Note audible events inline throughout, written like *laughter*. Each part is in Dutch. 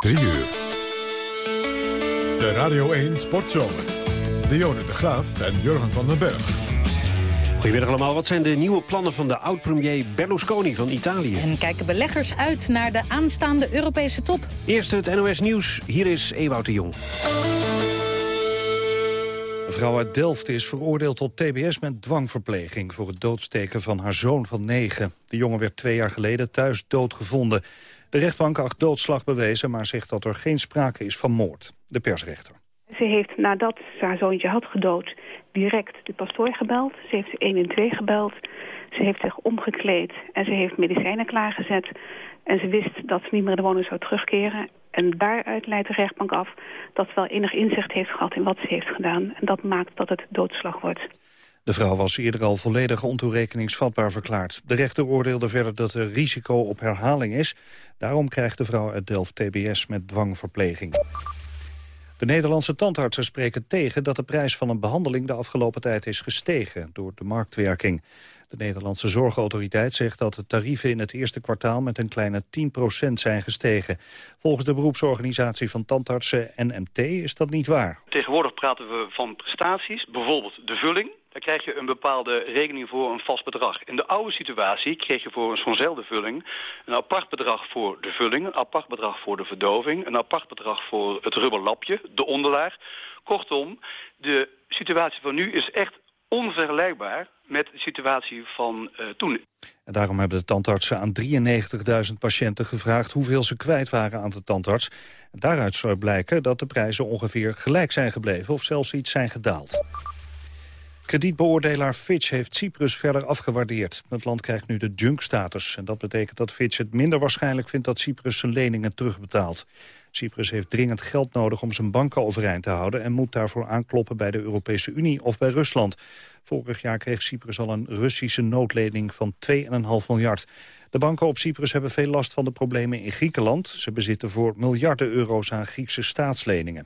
3 uur. De Radio 1 Sportzomer. Dionne de Graaf en Jurgen van den Berg. Goedemiddag allemaal. Wat zijn de nieuwe plannen van de oud-premier Berlusconi van Italië? En kijken beleggers uit naar de aanstaande Europese top? Eerst het NOS Nieuws. Hier is Ewout de Jong. Een vrouw uit Delft is veroordeeld tot tbs met dwangverpleging... voor het doodsteken van haar zoon van negen. De jongen werd twee jaar geleden thuis doodgevonden. De rechtbank acht doodslag bewezen, maar zegt dat er geen sprake is van moord. De persrechter. Ze heeft nadat ze haar zoontje had gedood direct de pastoor gebeld. Ze heeft 112 gebeld. Ze heeft zich omgekleed en ze heeft medicijnen klaargezet. En ze wist dat ze niet meer de woning zou terugkeren. En daaruit leidt de rechtbank af dat ze wel enig inzicht heeft gehad in wat ze heeft gedaan. En dat maakt dat het doodslag wordt. De vrouw was eerder al volledig ontoerekeningsvatbaar verklaard. De rechter oordeelde verder dat er risico op herhaling is. Daarom krijgt de vrouw uit Delft TBS met dwangverpleging. De Nederlandse tandartsen spreken tegen dat de prijs van een behandeling de afgelopen tijd is gestegen door de marktwerking. De Nederlandse Zorgautoriteit zegt dat de tarieven in het eerste kwartaal met een kleine 10% zijn gestegen. Volgens de beroepsorganisatie van tandartsen NMT is dat niet waar. Tegenwoordig praten we van prestaties, bijvoorbeeld de vulling. Daar krijg je een bepaalde rekening voor een vast bedrag. In de oude situatie kreeg je voor zo'nzelfde vulling een apart bedrag voor de vulling, een apart bedrag voor de verdoving, een apart bedrag voor het rubberlapje, de onderlaag. Kortom, de situatie van nu is echt onvergelijkbaar met de situatie van uh, toen. En daarom hebben de tandartsen aan 93.000 patiënten gevraagd hoeveel ze kwijt waren aan de tandarts. En daaruit zou blijken dat de prijzen ongeveer gelijk zijn gebleven of zelfs iets zijn gedaald. Kredietbeoordelaar Fitch heeft Cyprus verder afgewaardeerd. Het land krijgt nu de junk-status. En dat betekent dat Fitch het minder waarschijnlijk vindt dat Cyprus zijn leningen terugbetaalt. Cyprus heeft dringend geld nodig om zijn banken overeind te houden... en moet daarvoor aankloppen bij de Europese Unie of bij Rusland. Vorig jaar kreeg Cyprus al een Russische noodlening van 2,5 miljard. De banken op Cyprus hebben veel last van de problemen in Griekenland. Ze bezitten voor miljarden euro's aan Griekse staatsleningen.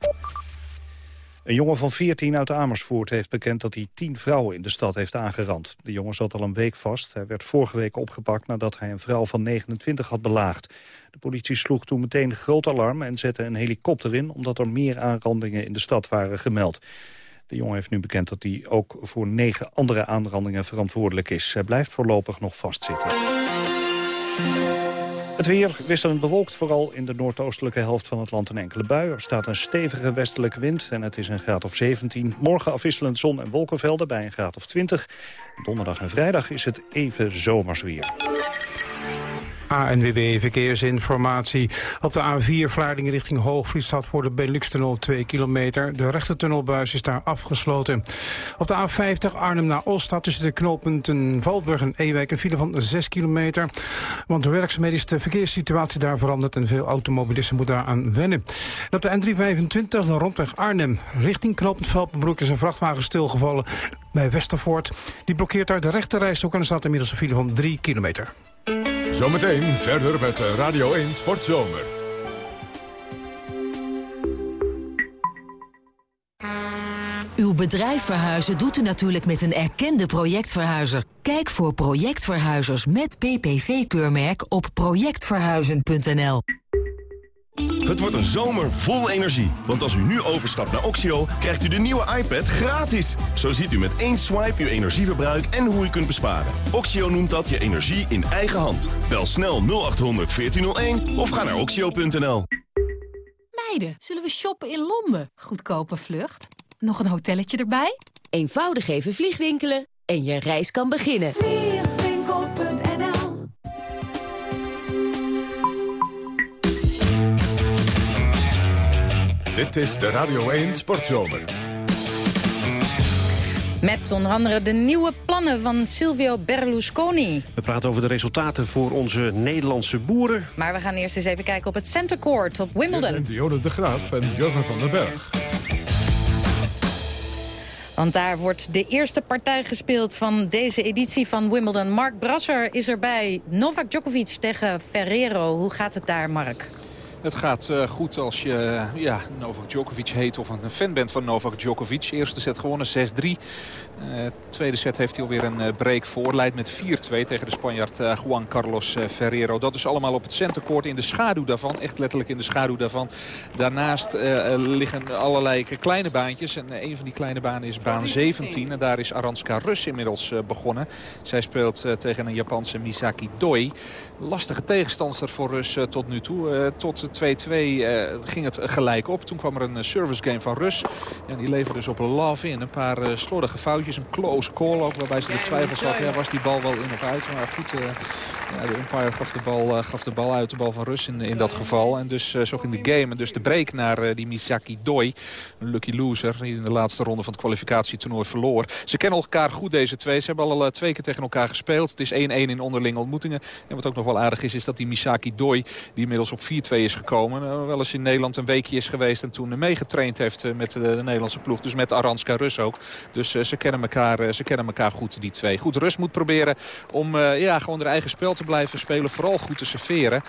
Een jongen van 14 uit Amersfoort heeft bekend dat hij tien vrouwen in de stad heeft aangerand. De jongen zat al een week vast. Hij werd vorige week opgepakt nadat hij een vrouw van 29 had belaagd. De politie sloeg toen meteen groot alarm en zette een helikopter in... omdat er meer aanrandingen in de stad waren gemeld. De jongen heeft nu bekend dat hij ook voor negen andere aanrandingen verantwoordelijk is. Hij blijft voorlopig nog vastzitten. Het weer wisselend bewolkt, vooral in de noordoostelijke helft van het land een enkele bui. Er staat een stevige westelijke wind en het is een graad of 17. Morgen afwisselend zon en wolkenvelden bij een graad of 20. Donderdag en vrijdag is het even zomers weer. ANWB Verkeersinformatie. Op de A4 Vlaardingen richting Hoogvliet staat voor de Benelux-tunnel 2 kilometer. De rechtertunnelbuis is daar afgesloten. Op de A50 Arnhem naar staat tussen de knooppunten Valburg en Ewijk een file van 6 kilometer. Want de werkzaamheden is de verkeerssituatie daar veranderd en veel automobilisten moeten daar aan wennen. op de N325, de rondweg Arnhem, richting knooppunt Velpenbroek is een vrachtwagen stilgevallen bij Westervoort. Die blokkeert daar de rechterrijstok en staat inmiddels een file van 3 kilometer. Zometeen verder met Radio 1 Sportzomer. Uw bedrijf verhuizen doet u natuurlijk met een erkende projectverhuizer. Kijk voor projectverhuizers met PPV-keurmerk op projectverhuizen.nl. Het wordt een zomer vol energie. Want als u nu overstapt naar Oxio, krijgt u de nieuwe iPad gratis. Zo ziet u met één swipe uw energieverbruik en hoe u kunt besparen. Oxio noemt dat je energie in eigen hand. Bel snel 0800 1401 of ga naar oxio.nl. Meiden, zullen we shoppen in Londen? Goedkope vlucht. Nog een hotelletje erbij? Eenvoudig even vliegwinkelen en je reis kan beginnen. Dit is de Radio 1 Sportzomer. Met onder andere de nieuwe plannen van Silvio Berlusconi. We praten over de resultaten voor onze Nederlandse boeren. Maar we gaan eerst eens even kijken op het Center Court op Wimbledon. Dionne de Graaf en Jurgen van den Berg. Want daar wordt de eerste partij gespeeld van deze editie van Wimbledon. Mark Brasser is erbij. Novak Djokovic tegen Ferrero. Hoe gaat het daar, Mark? Het gaat uh, goed als je ja, Novak Djokovic heet of een fan bent van Novak Djokovic. Eerste set gewonnen 6-3. Uh, tweede set heeft hij alweer een uh, break voor. Leidt met 4-2 tegen de Spanjaard Juan Carlos Ferrero. Dat is allemaal op het centercourt in de schaduw daarvan. Echt letterlijk in de schaduw daarvan. Daarnaast liggen allerlei kleine baantjes. En een van die kleine banen is baan 17. En daar is Aranska Rus inmiddels begonnen. Zij speelt tegen een Japanse Misaki Doi. Lastige tegenstander voor Rus tot nu toe. tot 2-2 ging het gelijk op. Toen kwam er een service game van Rus. En die leverde dus op love in. Een paar slordige foutjes. Een close call ook. Waarbij ze de twijfels had. Ja, was die bal wel in of uit? Maar goed, uh, ja, de umpire gaf de, bal, uh, gaf de bal uit. De bal van Rus in, in dat geval. En dus zo ging de game. En dus de break naar die Misaki Doi. Een lucky loser. Die in de laatste ronde van het kwalificatietoernooi verloor. Ze kennen elkaar goed deze twee. Ze hebben al twee keer tegen elkaar gespeeld. Het is 1-1 in onderlinge ontmoetingen. En wat ook nog wel aardig is, is dat die Misaki Doi... die inmiddels op 4-2 is gekomen. wel eens in Nederland een weekje is geweest. En toen meegetraind heeft met de, de Nederlandse ploeg. Dus met Aranska Rus ook. Dus ze, kennen elkaar, ze kennen elkaar goed, die twee. Goed, Rus moet proberen om ja, gewoon haar eigen spel te blijven spelen. Vooral goed te serveren.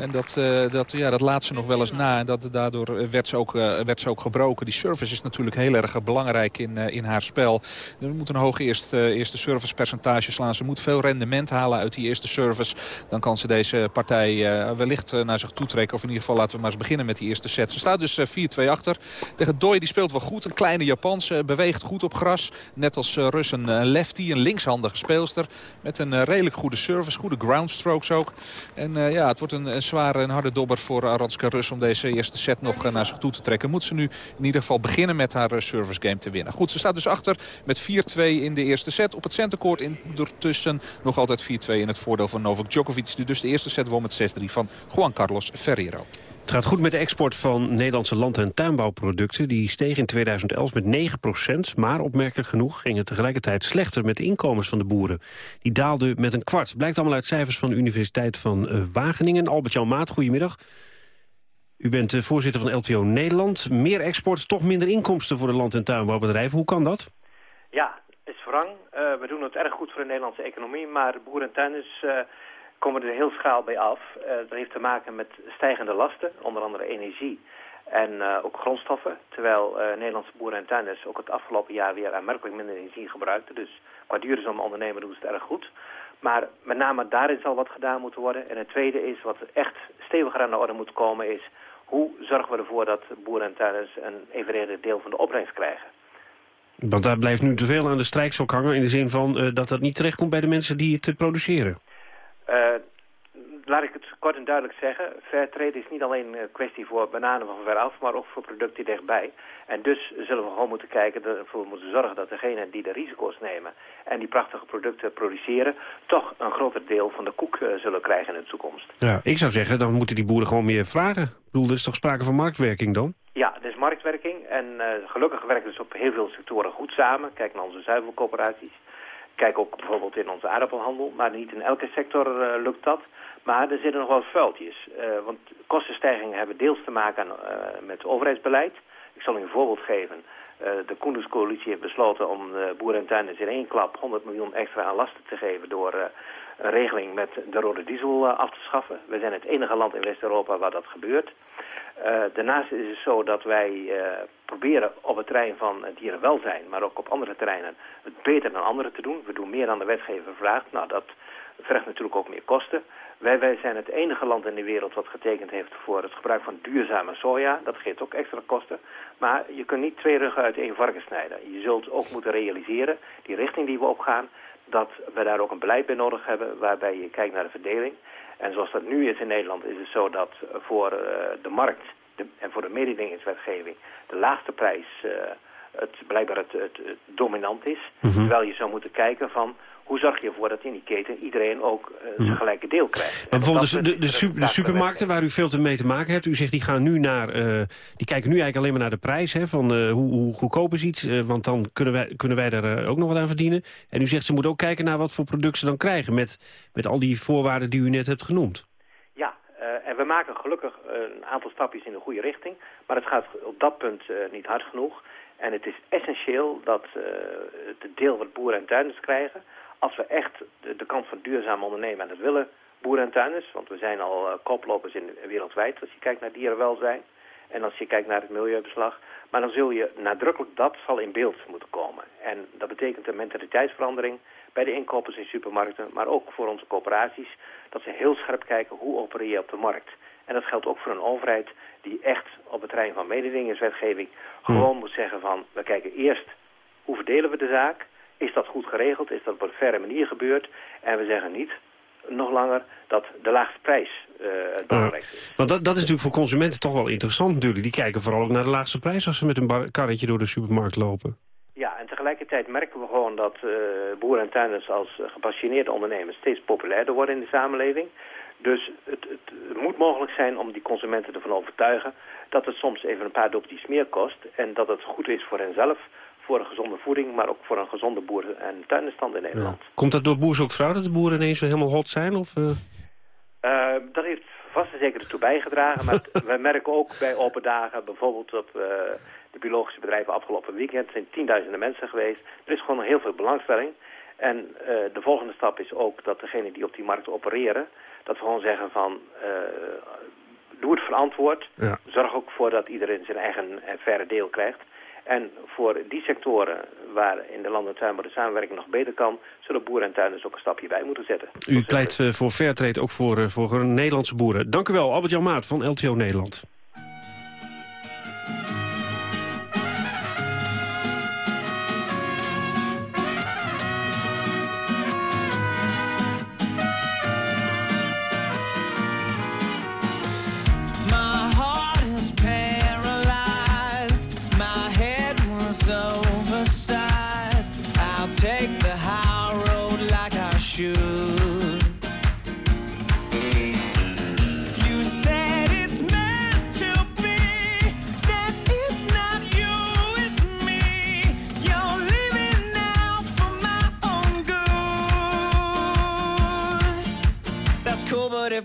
En dat, dat, ja, dat laat ze nog wel eens na. En dat, daardoor werd ze, ook, werd ze ook gebroken. Die service is natuurlijk heel erg belangrijk in, in haar spel. Er moet een hoog eerste, eerste servicepercentage slaan. Ze moet veel rendement halen uit die eerste service. Dan kan ze deze partij wellicht naar zich toe trekken. Of in ieder geval laten we maar eens beginnen met die eerste set. Ze staat dus 4-2 achter. Tegen Doi die speelt wel goed. Een kleine Japanse. Beweegt goed op gras. Net als uh, Rus een lefty. Een linkshandige speelster. Met een uh, redelijk goede service. Goede groundstrokes ook. En ja, het wordt een, een, zware en harde dobber voor Aranska Rus om deze eerste set nog naar zich toe te trekken. Moet ze nu in ieder geval beginnen met haar service game te winnen. Goed, ze staat dus achter met 4-2 in de eerste set. Op het centercourt ondertussen nog altijd 4-2 in het voordeel van Novak Djokovic. Die dus de eerste set won met 6-3 van Juan Carlos Ferrero. Het gaat goed met de export van Nederlandse land- en tuinbouwproducten. Die steeg in 2011 met 9% maar opmerkelijk genoeg ging het tegelijkertijd slechter met de inkomens van de boeren. Die daalden met een kwart. Blijkt allemaal uit cijfers van de Universiteit van uh, Wageningen. Albert-Jan Maat, goedemiddag. U bent uh, voorzitter van LTO Nederland. Meer export, toch minder inkomsten voor de land- en tuinbouwbedrijven. Hoe kan dat? Ja, is wrang. Uh, we doen het erg goed voor de Nederlandse economie, maar boeren en tuinders komen er heel schaal bij af. Uh, dat heeft te maken met stijgende lasten, onder andere energie en uh, ook grondstoffen. Terwijl uh, Nederlandse boeren en tuinders ook het afgelopen jaar weer aanmerkelijk minder energie gebruikten. Dus qua duurzaam ondernemen doen ze het erg goed. Maar met name daarin zal wat gedaan moeten worden. En het tweede is, wat echt steviger aan de orde moet komen, is hoe zorgen we ervoor dat boeren en tuinders een evenredig deel van de opbrengst krijgen. Want daar blijft nu te veel aan de strijkstok hangen in de zin van dat dat niet terechtkomt bij de mensen die het produceren. Uh, laat ik het kort en duidelijk zeggen. Fairtrade is niet alleen een kwestie voor bananen van veraf, maar ook voor producten dichtbij. En dus zullen we gewoon moeten kijken, ervoor moeten zorgen dat degenen die de risico's nemen en die prachtige producten produceren, toch een groter deel van de koek uh, zullen krijgen in de toekomst. Ja, ik zou zeggen, dan moeten die boeren gewoon meer vragen. Ik bedoel, er is toch sprake van marktwerking dan? Ja, er is marktwerking en uh, gelukkig werken dus op heel veel sectoren goed samen. Kijk naar onze zuivelcoöperaties. Kijk ook bijvoorbeeld in onze aardappelhandel, maar niet in elke sector uh, lukt dat. Maar er zitten nog wel vuiltjes. Uh, want kostenstijgingen hebben deels te maken uh, met overheidsbeleid. Ik zal u een voorbeeld geven. De Koenderscoalitie heeft besloten om boeren en tuinders in één klap 100 miljoen extra aan lasten te geven door een regeling met de rode diesel af te schaffen. We zijn het enige land in West-Europa waar dat gebeurt. daarnaast is het zo dat wij proberen op het terrein van dierenwelzijn, maar ook op andere terreinen, het beter dan anderen te doen. We doen meer dan de wetgever vraagt. Nou, dat vergt natuurlijk ook meer kosten. Wij, wij zijn het enige land in de wereld wat getekend heeft voor het gebruik van duurzame soja. Dat geeft ook extra kosten. Maar je kunt niet twee ruggen uit één varken snijden. Je zult ook moeten realiseren, die richting die we opgaan, dat we daar ook een beleid bij nodig hebben waarbij je kijkt naar de verdeling. En zoals dat nu is in Nederland is het zo dat voor uh, de markt de, en voor de mededingingswetgeving de laagste prijs uh, het, blijkbaar het, het, het dominant is. Mm -hmm. Terwijl je zou moeten kijken van hoe zorg je ervoor dat in die keten iedereen ook uh, zijn gelijke deel krijgt? Maar bijvoorbeeld de, de, de, super, de, supermarkten waar u veel te mee te maken hebt. U zegt die gaan nu naar, uh, die kijken nu eigenlijk alleen maar naar de prijs. Hè, van uh, hoe, hoe goedkoop is iets, want dan kunnen wij, kunnen wij daar ook nog wat aan verdienen. En u zegt ze moeten ook kijken naar wat voor producten ze dan krijgen. Met, met al die voorwaarden die u net hebt genoemd. Ja, en we maken gelukkig een aantal stapjes in de goede richting. Maar het gaat op dat punt niet hard genoeg. En het is essentieel dat het deel wat boeren en tuinders krijgen als we echt de, kant van duurzaam ondernemen en dat willen, boeren en tuinders. Want we zijn al koplopers in, wereldwijd als je kijkt naar dierenwelzijn. En als je kijkt naar het milieubeslag. Maar dan zul je nadrukkelijk, dat zal in beeld moeten komen. En dat betekent een mentaliteitsverandering bij de inkopers in supermarkten. Maar ook voor onze coöperaties. Dat ze heel scherp kijken hoe opereer je op de markt. En dat geldt ook voor een overheid die echt op het terrein van mededingingswetgeving gewoon moet zeggen van... we kijken eerst hoe verdelen we de zaak... Is dat goed geregeld? Is dat op een verre manier gebeurd? En we zeggen niet nog langer dat de laagste prijs uh, het belangrijkste is. Want dat, dat is natuurlijk voor consumenten toch wel interessant natuurlijk. Die kijken vooral ook naar de laagste prijs als ze met een karretje door de supermarkt lopen. Tegelijkertijd merken we gewoon dat uh, boeren en tuinders als uh, gepassioneerde ondernemers steeds populairder worden in de samenleving. Dus het, het, moet mogelijk zijn om die consumenten ervan overtuigen dat het soms even een paar dopjes meer kost en dat het goed is voor henzelf voor een gezonde voeding, maar ook voor een gezonde boeren- en tuinenstand in Nederland. Komt dat door boers ook vrouw dat de boeren ineens helemaal hot zijn? Of, uh... Uh, dat heeft vast en zeker ertoe bijgedragen, maar *laughs* we merken ook bij open dagen, bijvoorbeeld op uh, de biologische bedrijven afgelopen weekend, zijn tienduizenden mensen geweest. Er is gewoon heel veel belangstelling. En de volgende stap is ook dat degenen die op die markt opereren, dat we gewoon zeggen van, doe het verantwoord. Ja. Zorg ook voor dat iedereen zijn eigen verre deel krijgt. En voor die sectoren waar in de land- en tuinbouw de samenwerking nog beter kan... zullen boeren en tuinders ook een stapje bij moeten zetten. U pleit voor Fairtrade ook voor, voor Nederlandse boeren. Dank u wel, Albert-Jan Maat van LTO Nederland.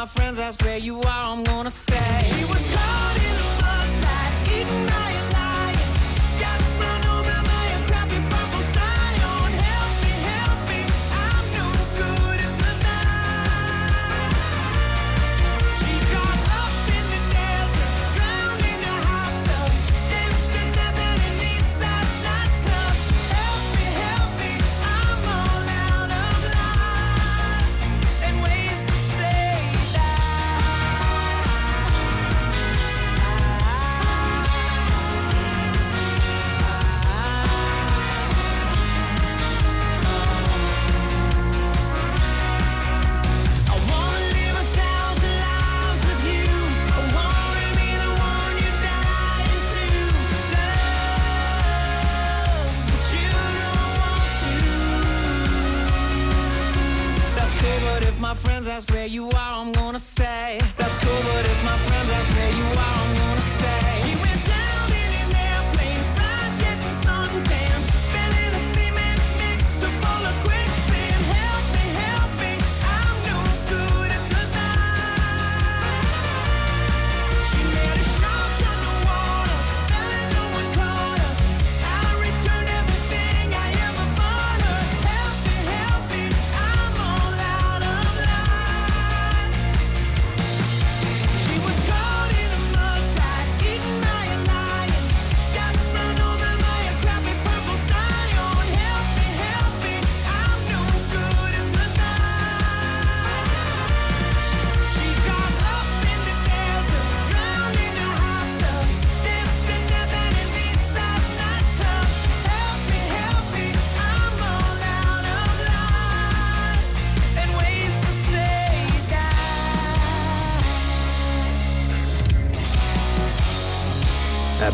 my friends ask where you are, I'm gonna say. She was caught in a mudslide, eaten by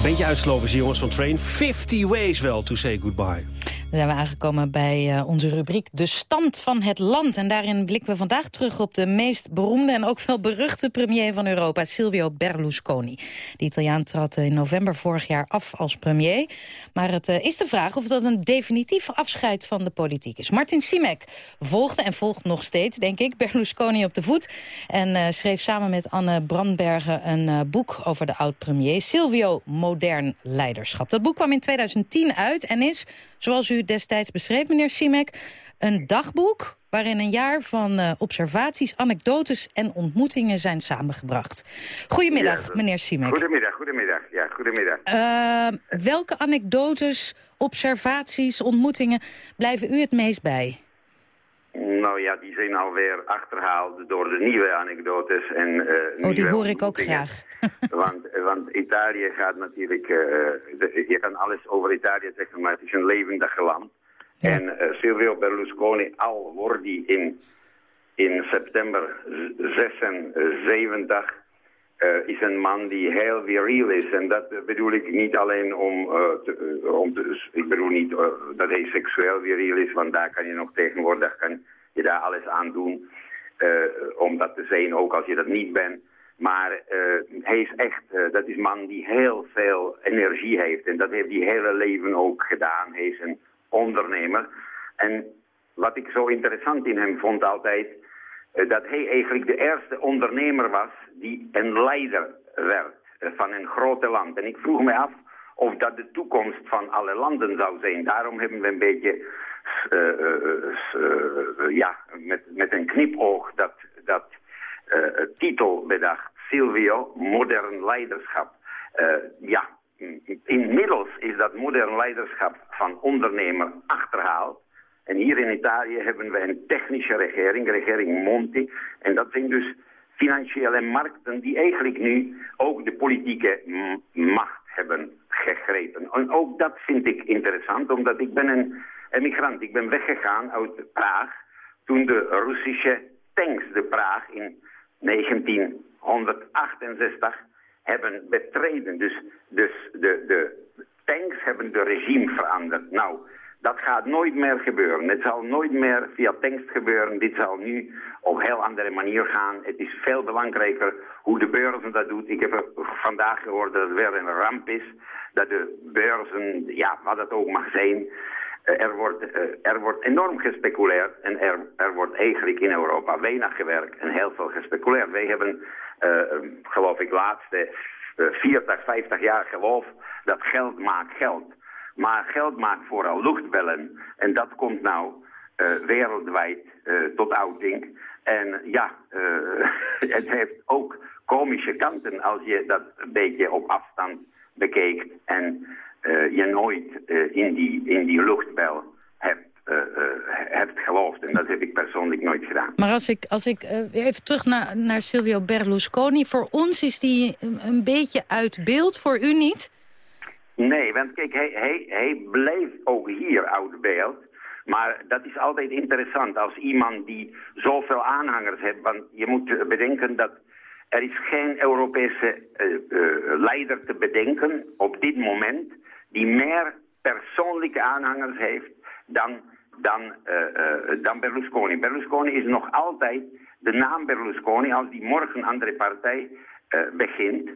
beetje uitsloven jongens van Train. 50 ways wel to say goodbye. Zijn we aangekomen bij eh, onze rubriek De Stand van het Land. En daarin blikken we vandaag terug op de meest beroemde... en ook wel beruchte premier van Europa, Silvio Berlusconi. De Italiaan trad in november vorig jaar af als premier. Maar het eh, is de vraag of dat een definitief afscheid van de politiek is. Martin Simek volgde en volgt nog steeds, denk ik, Berlusconi op de voet. En eh, schreef samen met Anne Brandbergen een boek over de oud-premier... Silvio Modern Leiderschap. Dat boek kwam in 2010 uit en is, zoals u destijds beschreef, meneer Simek... een dagboek waarin een jaar van eh, observaties, anekdotes en ontmoetingen zijn samengebracht. Goedemiddag, Ja, meneer Simek. Goedemiddag, goedemiddag. Ja, goedemiddag. Eh, welke anekdotes, observaties, ontmoetingen blijven u het meest bij? Nou ja, die zijn alweer achterhaald door de nieuwe anekdotes. En, eh, Oh, die hoor ik ook graag. *laughs* want, want Italië gaat natuurlijk... eh, de- je kan alles over Italië zeggen, maar het is een levendig land. En eh, Silvio Berlusconi, al wordt hij in, in september z- 76... eh, is een man die heel viriel is. En dat bedoel ik niet alleen om, eh, eh, om ik bedoel niet dat hij seksueel viriel is, want daar kan je nog tegenwoordig kan je daar alles aan doen. om dat te zijn, ook als je dat niet bent. Maar hij is echt, dat is een man die heel veel energie heeft. En dat heeft hij hele leven ook gedaan. Hij is een ondernemer. En wat ik zo interessant in hem vond altijd, dat hij eigenlijk de eerste ondernemer was die een leider werd eh, van een grote land. En ik vroeg me af of dat de toekomst van alle landen zou zijn. Daarom hebben we een beetje eh, eh, eh, ja, met, met een knipoog dat, dat eh, titel bedacht. Silvio, modern leiderschap. Eh, ja, in- inmiddels is dat modern leiderschap van ondernemer achterhaald. En hier in Italië hebben we een technische regering, regering Monti. En dat zijn dus financiële markten die eigenlijk nu ook de politieke macht hebben gegrepen. En ook dat vind ik interessant, omdat ik ben een emigrant. Ik ben weggegaan uit Praag toen de Russische tanks de Praag in 1968 hebben betreden. Dus, dus de, de tanks hebben de regime veranderd. Nou, dat gaat nooit meer gebeuren. Het zal nooit meer via tanks gebeuren. Dit zal nu op een heel andere manier gaan. Het is veel belangrijker hoe de beurzen dat doet. Ik heb vandaag gehoord dat het weer een ramp is. Dat de beurzen, ja, wat het ook mag zijn... eh, Er wordt, eh, er wordt enorm gespeculeerd en er, er wordt eigenlijk in Europa weinig gewerkt en heel veel gespeculeerd. Wij hebben, eh, geloof ik, laatste eh, 40, 50 jaar geloof dat geld maakt geld. Maar geld maakt vooral luchtbellen. En dat komt nou eh, wereldwijd eh, tot uiting. En ja, eh, *laughs* het heeft ook komische kanten als je dat een beetje op afstand bekijkt. En je nooit in, die, in die luchtbel hebt, hebt geloofd. En dat heb ik persoonlijk nooit gedaan. Maar als ik, als ik even terug naar, naar Silvio Berlusconi... voor ons is die een beetje uit beeld, voor u niet? Nee, want kijk, hij, hij, blijft ook hier oud beeld. Maar dat is altijd interessant als iemand die zoveel aanhangers heeft. Want je moet bedenken dat er is geen Europese eh, eh, leider te bedenken op dit moment... die meer persoonlijke aanhangers heeft dan, dan, eh, dan Berlusconi. Berlusconi is nog altijd de naam Berlusconi als die morgen een andere partij begint...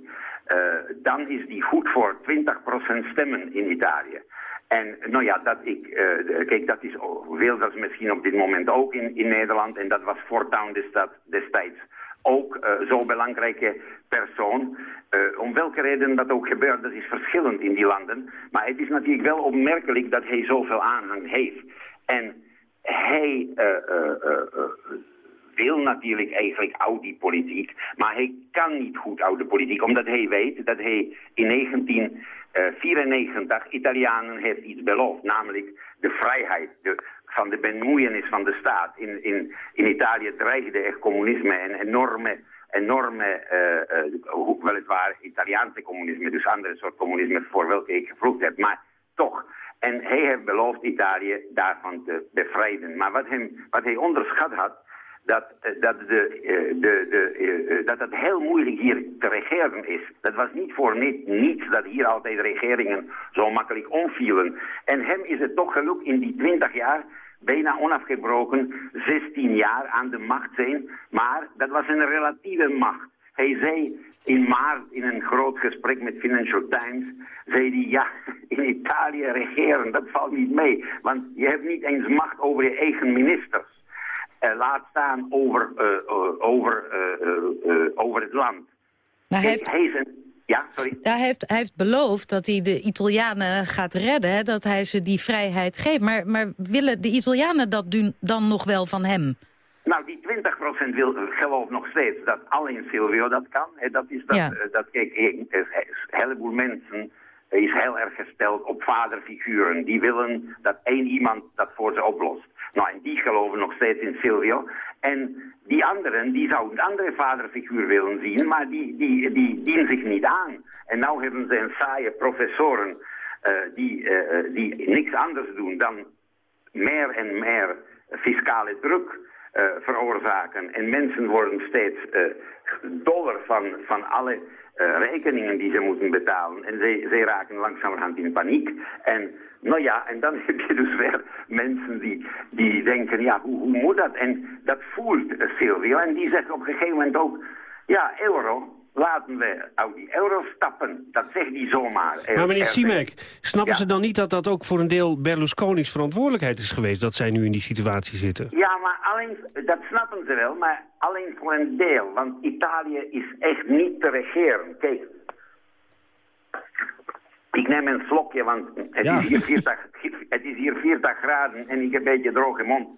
eh, dan is die goed voor 20% stemmen in Italië. En nou ja, dat ik, eh, kijk, dat is Wilders misschien op dit moment ook in, in Nederland. En dat was voortaan destijds, ook eh, zo'n belangrijke persoon. Om welke reden dat ook gebeurt, dat is verschillend in die landen. Maar het is natuurlijk wel opmerkelijk dat hij zoveel aanhang heeft. En hij wil natuurlijk eigenlijk die politiek, maar hij kan niet goed uit de politiek, omdat hij weet dat hij in 1994 Italianen heeft iets beloofd, namelijk de vrijheid de, van de bemoeienis van de staat. In, in, in Italië dreigde echt communisme een enorme enorme, eh, eh, hoe- weliswaar Italiaanse communisme, dus andere soort communisme voor welke ik gevloekt heb, maar toch. En hij heeft beloofd Italië daarvan te bevrijden. Maar wat, hem, wat hij onderschat had, dat, eh, dat, de, eh, de, de, eh, dat het heel moeilijk hier te regeren is. Dat was niet voor niet, niets dat hier altijd regeringen zo makkelijk omvielen. En hem is het toch gelukt in die 20 jaar bijna onafgebroken 16 jaar aan de macht zijn. Maar dat was een relatieve macht. Hij zei in maart in een groot gesprek met Financial Times, zei hij, ja, in Italië regeren, dat valt niet mee. Want je hebt niet eens macht over je eigen ministers. Eh, laat staan over, eh, eh, over, over het land. Maar Kijk, heeft, hij is een... Ja, sorry. ja, hij, heeft, hij heeft beloofd dat hij de Italianen gaat redden, hè, dat hij ze die vrijheid geeft. Maar, maar willen de Italianen dat doen, dan nog wel van hem? Nou, die 20% wil, gelooft nog steeds dat alleen Silvio dat kan. Hè, dat is dat, Ja. dat kijk, een heleboel mensen is heel erg gesteld op vaderfiguren. Die willen dat één iemand dat voor ze oplost. Nou, en die geloven nog steeds in Silvio. En die anderen, die zouden een andere vaderfiguur willen zien, maar die, die, die dienen zich niet aan. En nou hebben ze een saaie professoren eh, die, eh, eh, die niks anders doen dan meer en meer fiscale druk veroorzaken. En mensen worden steeds doller van, van alle rekeningen die ze moeten betalen. En zij, zij raken langzamerhand in paniek. En nou ja, en dan *laughs* heb je dus weer mensen die, die denken, ja, hoe, hoe moet dat? En dat voelt eh, Silvio. En die zegt op een gegeven moment ook, ja, euro, laten we uit die euro stappen. Dat zegt hij zomaar. Er- Maar meneer er- Simek, snappen Ja. ze dan niet dat dat ook voor een deel Berlusconi's verantwoordelijkheid is geweest... dat zij nu in die situatie zitten? Ja, maar alleen, dat snappen ze wel, maar alleen voor een deel. Want Italië is echt niet te regeren. Kijk, ik neem een slokje, want het, Ja. is, hier 40, het is hier 40 graden en ik heb een beetje droge mond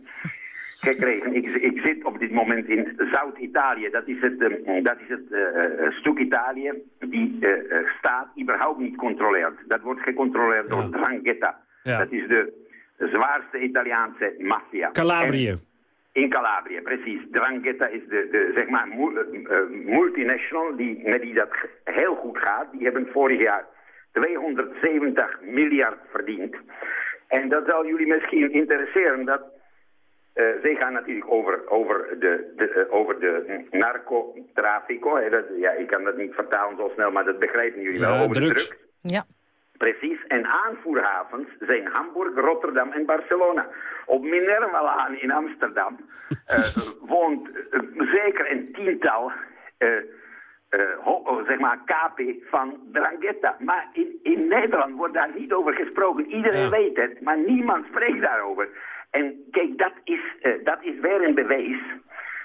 gekregen. Ik, ik zit op dit moment in Zuid-Italië. Dat is het, eh, dat is het eh, eh, stuk Italië die staat überhaupt niet controleert. Dat wordt gecontroleerd door Drangheta. Ja. Dat is de zwaarste Italiaanse maffia. En- Calabrië. in Calabria, precies. Drangheta is de, de zeg maar, mu- multinational die, met die dat heel goed gaat. Die hebben vorig jaar 270 miljard verdiend. En dat zal jullie misschien interesseren dat... eh, zij gaan natuurlijk over, over de, de, eh, over de narcotrafico. hè, dat- Ja, ik kan dat niet vertalen zo snel, maar dat begrijpen jullie wel. Ja, over de drugs. Ja. Precies, en aanvoerhavens zijn Hamburg, Rotterdam en Barcelona. Op Minervalaan in Amsterdam eh, *laughs* woont zeker een tiental, eh, eh, oh, zeg maar, KP van Drangheta. Maar in, in Nederland wordt daar niet over gesproken. Iedereen Ja. weet het, maar niemand spreekt daarover. En kijk, dat is, eh, dat is weer een bewijs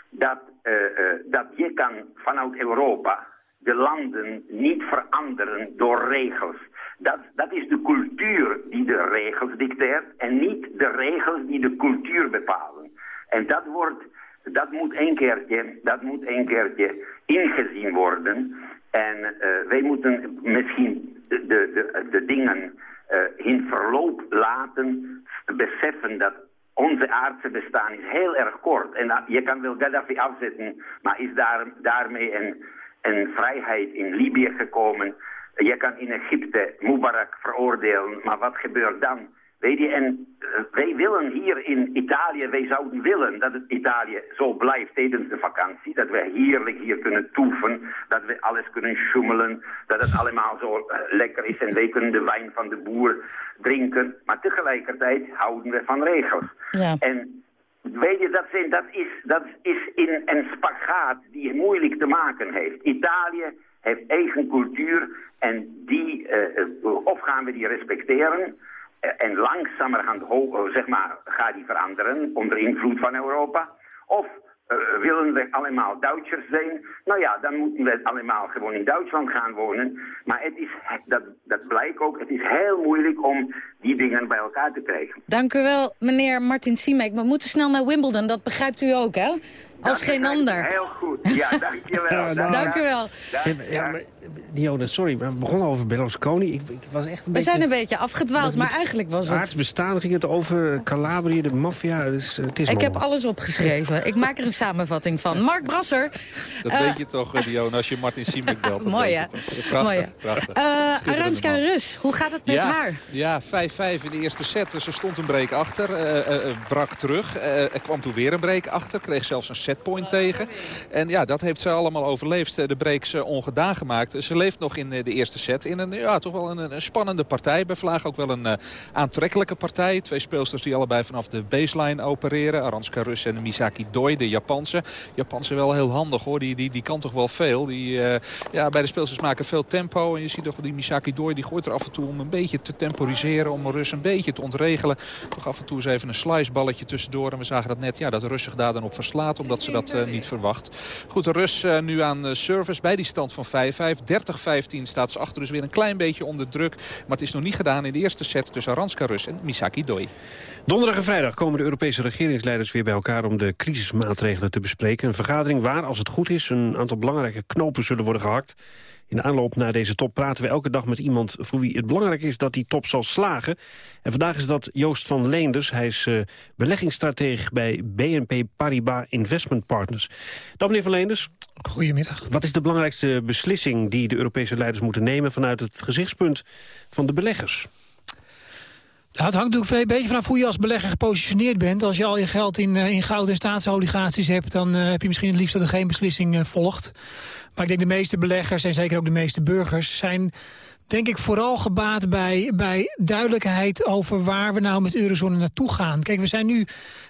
dat, eh, eh, dat je kan vanuit Europa de landen niet veranderen door regels. Dat, dat is de cultuur die de regels dicteert en niet de regels die de cultuur bepalen. En dat wordt, dat moet een keertje, dat moet een keertje ingezien worden. En eh, wij moeten misschien de, de, de dingen eh, in verloop laten beseffen dat onze aardse bestaan is heel erg kort. En je kan wel Gaddafi afzetten, maar is daar, daarmee een vrijheid in Libië gekomen? Je kan in Egypte Mubarak veroordelen, maar wat gebeurt dan? Weet je, en eh, wij willen hier in Italië, wij zouden willen dat het Italië zo blijft tijdens de vakantie. Dat we heerlijk hier kunnen toeven, dat we alles kunnen sjoemelen, dat het allemaal zo eh, lekker is en wij kunnen de wijn van de boer drinken. Maar tegelijkertijd houden we van regels. Ja. En weet je, dat, zijn, dat, is, dat is in een spagaat die moeilijk te maken heeft. Italië heeft eigen cultuur en die, eh, of gaan we die respecteren... en langzamerhand eh, zeg maar, gaat die veranderen onder invloed van Europa... of eh, willen we allemaal Duitsers zijn? Nou ja, dan moeten we allemaal gewoon in Duitsland gaan wonen. Maar het is, dat, dat blijkt ook, het is heel moeilijk om die dingen bij elkaar te krijgen. Dank u wel, meneer Martin Siemek. We moeten snel naar Wimbledon, dat begrijpt u ook, hè? Als Dat geen ander. Heel goed. Ja, *laughs* dankjewel. Ja, nou, Dank u wel. Dag, Ja, maar- ja, dag. maar, Dionne, sorry, we begonnen over Berlusconi. Ik, ik was echt een We beetje... zijn een beetje afgedwaald, maar eigenlijk was Aards het... bestaan ging het over Calabrië, de maffia. Dus, het is Ik heb alles opgeschreven. Ik maak er een samenvatting van. Mark Brasser. Dat Eh, weet je toch, eh, Dion, als je Martin Siemek belt. *laughs* Mooi, hè? toch. Prachtig, Mooi, prachtig. Eh Aranska man. Rus, hoe gaat het met ja, haar? Ja, 5-5 in de eerste set. Dus er stond een break achter. eh, eh, eh, brak terug. Eh, er kwam toen weer een break achter. Kreeg zelfs een setpoint tegen. En ja, dat heeft ze allemaal overleefd. De breaks uh, ongedaan gemaakt. Ze leeft nog in de eerste set in een ja, toch wel een, spannende partij. Bij Vlaag ook wel een aantrekkelijke partij. Twee speelsters die allebei vanaf de baseline opereren. Aranska Rus en Misaki Doi, de Japanse. Japanse wel heel handig hoor. Die, die, die kan toch wel veel. Die, ja, bij de speelsters maken veel tempo. En je ziet toch die Misaki Doi die gooit er af en toe om een beetje te temporiseren. Om Rus een beetje te ontregelen. Toch af en toe eens even een sliceballetje tussendoor. En we zagen dat net ja, dat Rus zich daar dan op verslaat. Omdat ze dat uh, niet verwacht. Goed, de Rus uh, nu aan service bij die stand van 5-5. 30-15 staat ze achter. Dus weer een klein beetje onder druk. Maar het is nog niet gedaan in de eerste set tussen Aranska Rus en Misaki Doi. Donderdag en vrijdag komen de Europese regeringsleiders weer bij elkaar om de crisismaatregelen te bespreken. Een vergadering waar, als het goed is, een aantal belangrijke knopen zullen worden gehakt. In de aanloop naar deze top praten we elke dag met iemand voor wie het belangrijk is dat die top zal slagen. En vandaag is dat Joost van Leenders. Hij is uh, beleggingsstratege bij BNP Paribas Investment Partners. Dag meneer van Leenders. Goedemiddag. Wat is de belangrijkste beslissing die de Europese leiders moeten nemen vanuit het gezichtspunt van de beleggers? Het hangt natuurlijk een beetje vanaf hoe je als belegger gepositioneerd bent. Als je al je geld in, uh, in goud en staatsobligaties hebt... dan uh, heb je misschien het liefst dat er geen beslissing uh, volgt. Maar ik denk de meeste beleggers en zeker ook de meeste burgers... zijn denk ik vooral gebaat bij, bij duidelijkheid over waar we nou met eurozone naartoe gaan. Kijk, we zijn nu...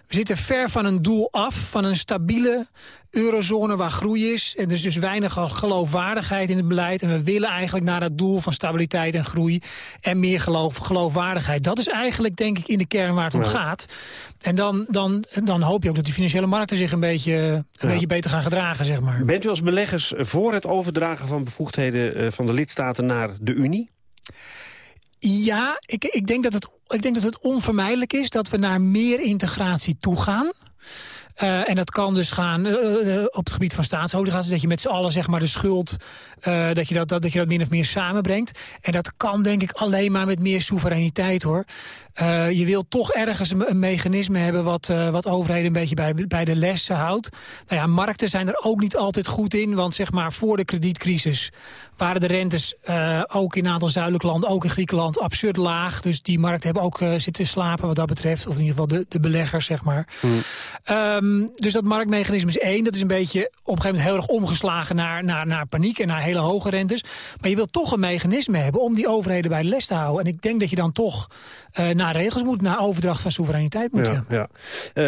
We zitten ver van een doel af, van een stabiele eurozone waar groei is. En er is dus weinig geloofwaardigheid in het beleid. En we willen eigenlijk naar dat doel van stabiliteit en groei. En meer geloof, geloofwaardigheid. Dat is eigenlijk denk ik in de kern waar het om ja. gaat. En dan, dan, dan hoop je ook dat die financiële markten zich een beetje, een ja. beetje beter gaan gedragen, zeg maar. Bent u als beleggers voor het overdragen van bevoegdheden van de lidstaten naar de Unie? Ja, ik, ik, denk dat het, ik denk dat het onvermijdelijk is dat we naar meer integratie toe gaan. Uh, en dat kan dus gaan uh, uh, op het gebied van staatsobligaties. Dat je met z'n allen zeg maar, de schuld, dat, je dat, dat, dat je dat min of meer samenbrengt. En dat kan denk ik alleen maar met meer soevereiniteit hoor. Je wil toch ergens een, een mechanisme hebben wat, wat overheden een beetje bij, bij de les houdt. Nou ja, markten zijn er ook niet altijd goed in. Want zeg maar voor de kredietcrisis waren de rentes ook in een aantal zuidelijke landen, ook in Griekenland, absurd laag. Dus die markten hebben ook zitten slapen wat dat betreft. Of in ieder geval de, de beleggers zeg maar. Hmm. Um, dus dat marktmechanisme is één. Dat is een beetje op een gegeven moment heel erg omgeslagen naar, naar, naar paniek en naar hele hoge rentes. Maar je wilt toch een mechanisme hebben om die overheden bij de les te houden. En ik denk dat je dan toch uh, naar regels moet, naar overdracht van soevereiniteit moet. Ja, ja.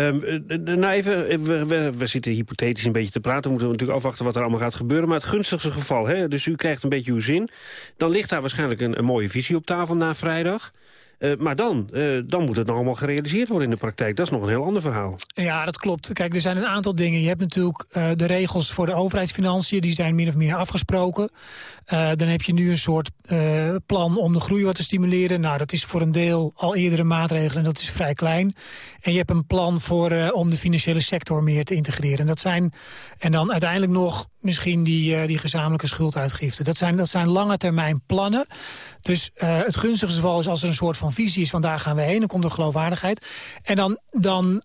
Um, nou even, we, we, we, zitten hypothetisch een beetje te praten. We moeten natuurlijk afwachten wat er allemaal gaat gebeuren. Maar het gunstigste geval, hè, dus u krijgt een beetje uw zin. Dan ligt daar waarschijnlijk een, een mooie visie op tafel na vrijdag. Uh, maar dan, uh, dan moet het nog allemaal gerealiseerd worden in de praktijk. Dat is nog een heel ander verhaal. Ja, dat klopt. Kijk, er zijn een aantal dingen. Je hebt natuurlijk uh, de regels voor de overheidsfinanciën. Die zijn min of meer afgesproken. dan heb je nu een soort plan om de groei wat te stimuleren. Nou, dat is voor een deel al eerdere maatregelen. En dat is vrij klein. En je hebt een plan voor, om de financiële sector meer te integreren. En dat zijn, en dan uiteindelijk nog misschien die, die gezamenlijke schulduitgifte. Dat zijn, dat zijn lange termijn plannen. Dus het gunstigste geval is als er een soort van visie is van daar gaan we heen. Dan komt er geloofwaardigheid. En dan, dan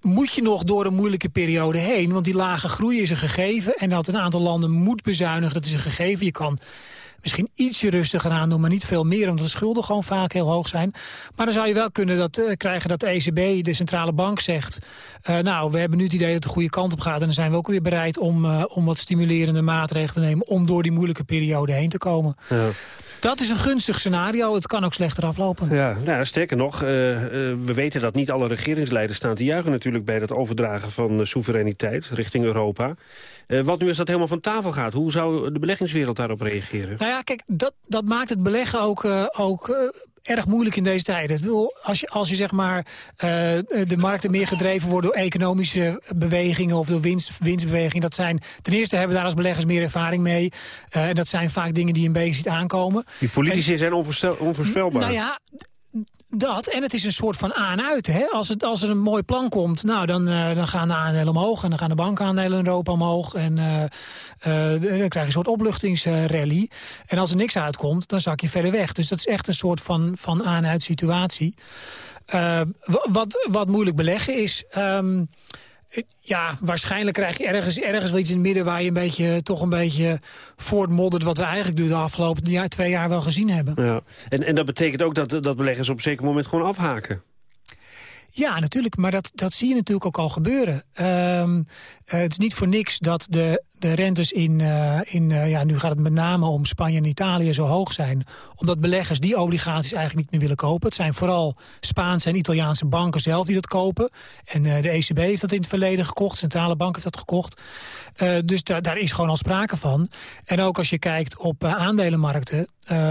moet je nog door een moeilijke periode heen. Want die lage groei is een gegeven. En dat een aantal landen moet bezuinigen, dat is een gegeven. Je kan misschien ietsje rustiger aan doen, maar niet veel meer... omdat de schulden gewoon vaak heel hoog zijn. Maar dan zou je wel kunnen dat, uh, krijgen dat de ECB, de centrale bank, zegt... Uh, nou, we hebben nu het idee dat het de goede kant op gaat... en dan zijn we ook weer bereid om, uh, om wat stimulerende maatregelen te nemen... om door die moeilijke periode heen te komen. Ja. Dat is een gunstig scenario. Het kan ook slechter aflopen. Ja, nou, sterker nog, uh, uh, we weten dat niet alle regeringsleiders staan te juichen natuurlijk... bij dat overdragen van uh, soevereiniteit richting Europa. wat nu als dat helemaal van tafel gaat? Hoe zou de beleggingswereld daarop reageren? Nou ja, kijk, dat, dat maakt het beleggen ook, ook erg moeilijk in deze tijden. Als je, als je zeg maar uh, de markten meer gedreven worden door economische bewegingen of door winst, winstbewegingen. Dat zijn, ten eerste hebben we daar als beleggers meer ervaring mee. Uh, en dat zijn vaak dingen die je een beetje ziet aankomen. Die politici en, zijn onvoorspelbaar. Nou ja, dat, en het is een soort van aan uit. Als, het, als er een mooi plan komt, nou, dan, uh, dan gaan de aandelen omhoog... en dan gaan de bankaandelen in Europa omhoog. En uh, uh, dan krijg je een soort opluchtingsrally. En als er niks uitkomt, dan zak je verder weg. Dus dat is echt een soort van, van aan-uit situatie. wat, wat moeilijk beleggen is... Um, ja, waarschijnlijk krijg je ergens, ergens wel iets in het midden... waar je een beetje, toch een beetje voortmoddert... wat we eigenlijk de afgelopen jaar, twee jaar wel gezien hebben. Ja. En, en dat betekent ook dat, dat beleggers op een zeker moment gewoon afhaken? Ja, natuurlijk. Maar dat, dat zie je natuurlijk ook al gebeuren. Ehm, eh, het is niet voor niks dat de, de rentes in, eh, in eh, ja, nu gaat het met name om Spanje en Italië zo hoog zijn. Omdat beleggers die obligaties eigenlijk niet meer willen kopen. Het zijn vooral Spaanse en Italiaanse banken zelf die dat kopen. En de ECB heeft dat in het verleden gekocht. Centrale bank heeft dat gekocht. dus da daar is gewoon al sprake van. En ook als je kijkt op aandelenmarkten,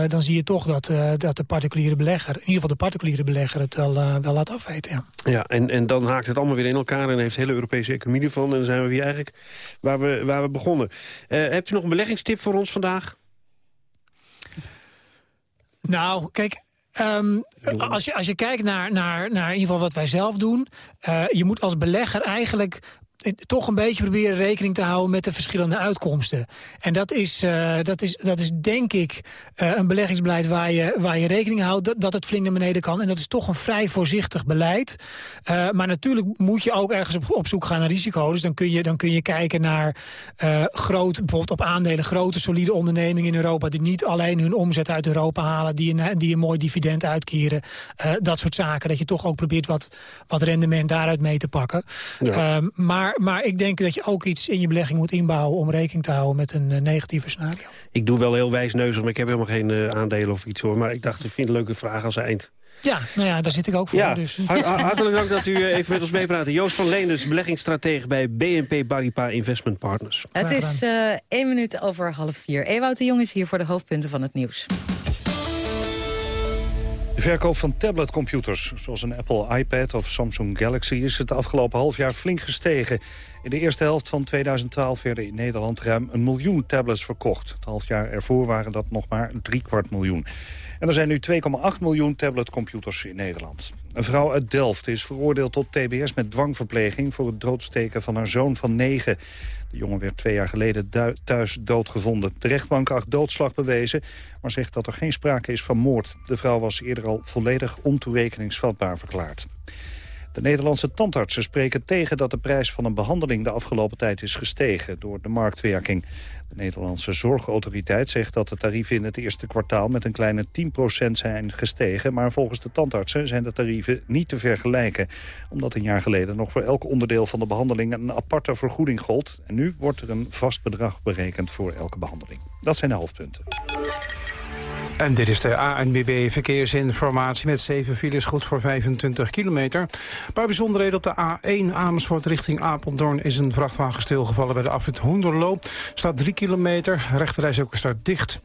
dan zie je toch dat, dat de particuliere belegger, in ieder geval de particuliere belegger, het wel, wel laat afweten. Ja. Ja, en, en dan haakt het allemaal weer in elkaar en heeft de hele Europese economie ervan. En dan zijn we weer eigenlijk waar we, waar we begonnen. Uh, hebt u nog een beleggingstip voor ons vandaag? Nou, kijk, Um, als, je, als je kijkt naar, naar, naar in ieder geval wat wij zelf doen... Uh, je moet als belegger eigenlijk toch een beetje proberen rekening te houden met de verschillende uitkomsten. En dat is, uh, dat is, dat is denk ik uh, een beleggingsbeleid waar je, waar je rekening houdt dat, dat het flink naar beneden kan. En dat is toch een vrij voorzichtig beleid. Uh, maar natuurlijk moet je ook ergens op, op zoek gaan naar risico. Dus dan kun je, dan kun je kijken naar groot, bijvoorbeeld op aandelen, grote solide ondernemingen in Europa die niet alleen hun omzet uit Europa halen, die een, die een mooi dividend uitkeren. dat soort zaken. Dat je toch ook probeert wat, wat rendement daaruit mee te pakken. Ja. Ehm, maar maar, ik denk dat je ook iets in je belegging moet inbouwen... om rekening te houden met een uh, negatieve scenario. Ik doe wel heel wijsneuzig, maar ik heb helemaal geen uh, aandelen of iets hoor. Maar ik dacht, ik vind het een leuke vraag als eind. Ja, nou ja, daar zit ik ook voor. Ja, dus. hartelijk dank dat u uh, even met ons meepraat. Joost van Leenders, beleggingsstratege bij BNP Paribas Investment Partners. Het is één minuut over half vier. Ewout de Jong is hier voor de hoofdpunten van het nieuws. De verkoop van tabletcomputers, zoals een Apple iPad of Samsung Galaxy... is het afgelopen half jaar flink gestegen. In de eerste helft van 2012 werden in Nederland ruim een miljoen tablets verkocht. Het half jaar ervoor waren dat nog maar drie kwart miljoen. En er zijn nu 2,8 miljoen tabletcomputers in Nederland. Een vrouw uit Delft is veroordeeld tot tbs met dwangverpleging... voor het doodsteken van haar zoon van negen. De jongen werd twee jaar geleden thuis doodgevonden. De rechtbank acht doodslag bewezen, maar zegt dat er geen sprake is van moord. De vrouw was eerder al volledig ontoerekeningsvatbaar verklaard. De Nederlandse tandartsen spreken tegen dat de prijs van een behandeling de afgelopen tijd is gestegen door de marktwerking. De Nederlandse Zorgautoriteit zegt dat de tarieven in het eerste kwartaal met een kleine 10% zijn gestegen. Maar volgens de tandartsen zijn de tarieven niet te vergelijken. Omdat een jaar geleden nog voor elk onderdeel van de behandeling een aparte vergoeding gold. En nu wordt er een vast bedrag berekend voor elke behandeling. Dat zijn de hoofdpunten. En dit is de ANBB Verkeersinformatie met 7 files goed voor 25 kilometer. Paar bijzonderheden op de A1 Amersfoort richting Apeldoorn... is een vrachtwagen stilgevallen bij de afrit Hoenderloo. Staat 3 kilometer, rechterreis ook staat dicht.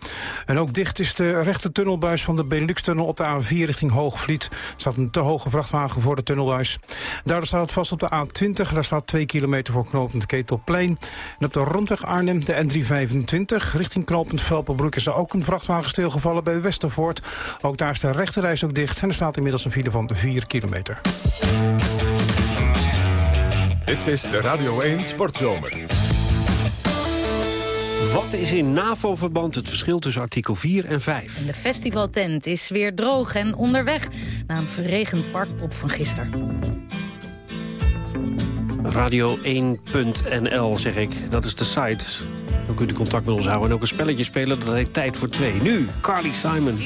En ook dicht is de rechte tunnelbuis van de Benelux-tunnel op de A4 richting Hoogvliet. staat een te hoge vrachtwagen voor de tunnelbuis. Daardoor staat het vast op de A20, daar staat 2 kilometer voor knooppunt Ketelplein. En op de rondweg Arnhem, de N325, richting knooppunt Velpenbroek... is er ook een vrachtwagen stilgevallen bij Westervoort. Ook daar is de rechterreis ook dicht en er staat inmiddels een file van 4 kilometer. Dit is de Radio 1 Sportzomer. Wat is in NAVO-verband het verschil tussen artikel 4 en 5? En de festivaltent is weer droog en onderweg na een verregend parkpop van gisteren. Radio1.nl zeg ik, dat is de site. Dan kunt u contact met ons houden en ook een spelletje spelen. Dat heet Tijd voor Twee. Nu, Carly Simon.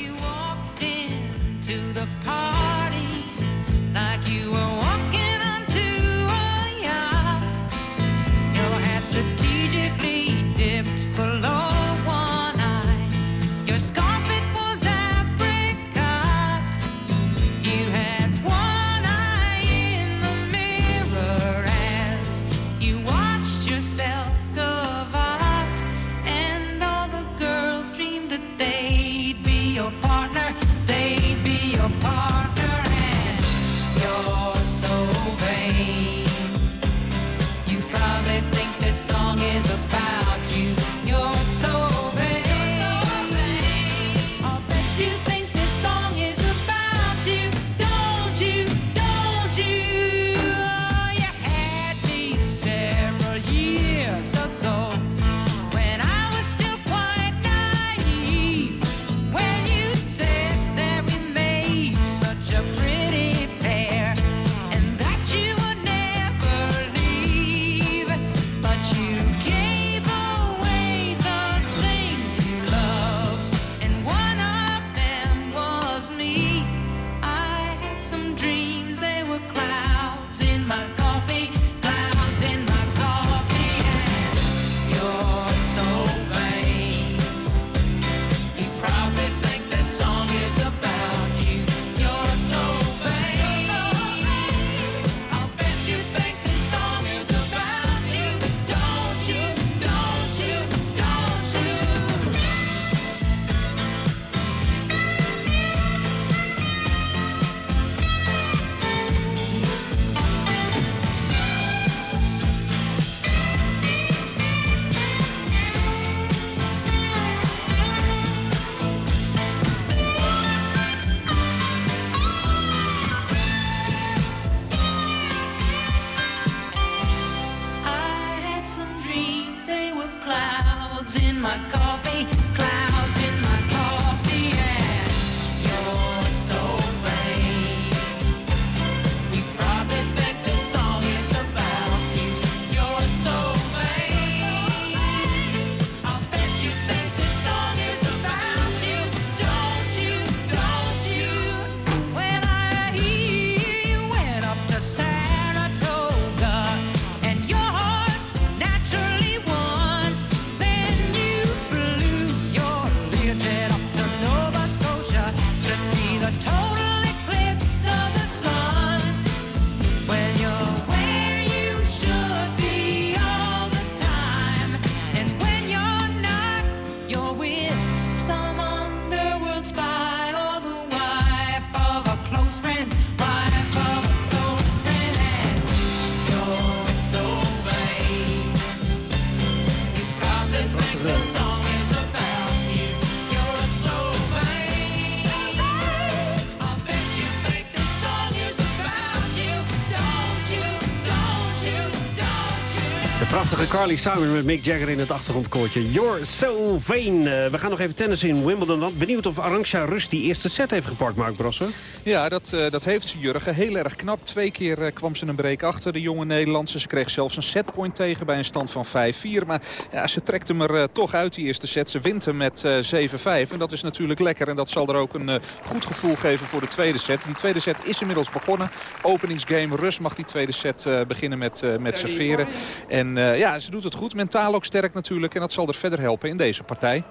Carly Simon met Mick Jagger in het achtergrondkoortje. You're so vain. Eh, we gaan nog even tennissen in Wimbledon. Want benieuwd of Arantxa Rust die eerste set heeft gepakt, Mark Brasser. Ja, dat, eh, dat heeft ze, Jurgen. Heel erg knap. Twee keer eh, kwam ze een break achter, de jonge Nederlandse. Ze kreeg zelfs een setpoint tegen bij een stand van 5-4. Maar ja, ze trekt hem er eh, toch uit, die eerste set. Ze wint hem met eh, 7-5. En dat is natuurlijk lekker. En dat zal er ook een goed gevoel geven voor de tweede set. Die tweede set is inmiddels begonnen. Openingsgame. Rus mag die tweede set beginnen met, met serveren. En ja, ze doet het goed. Mentaal ook sterk natuurlijk. En dat zal er verder helpen in deze partij.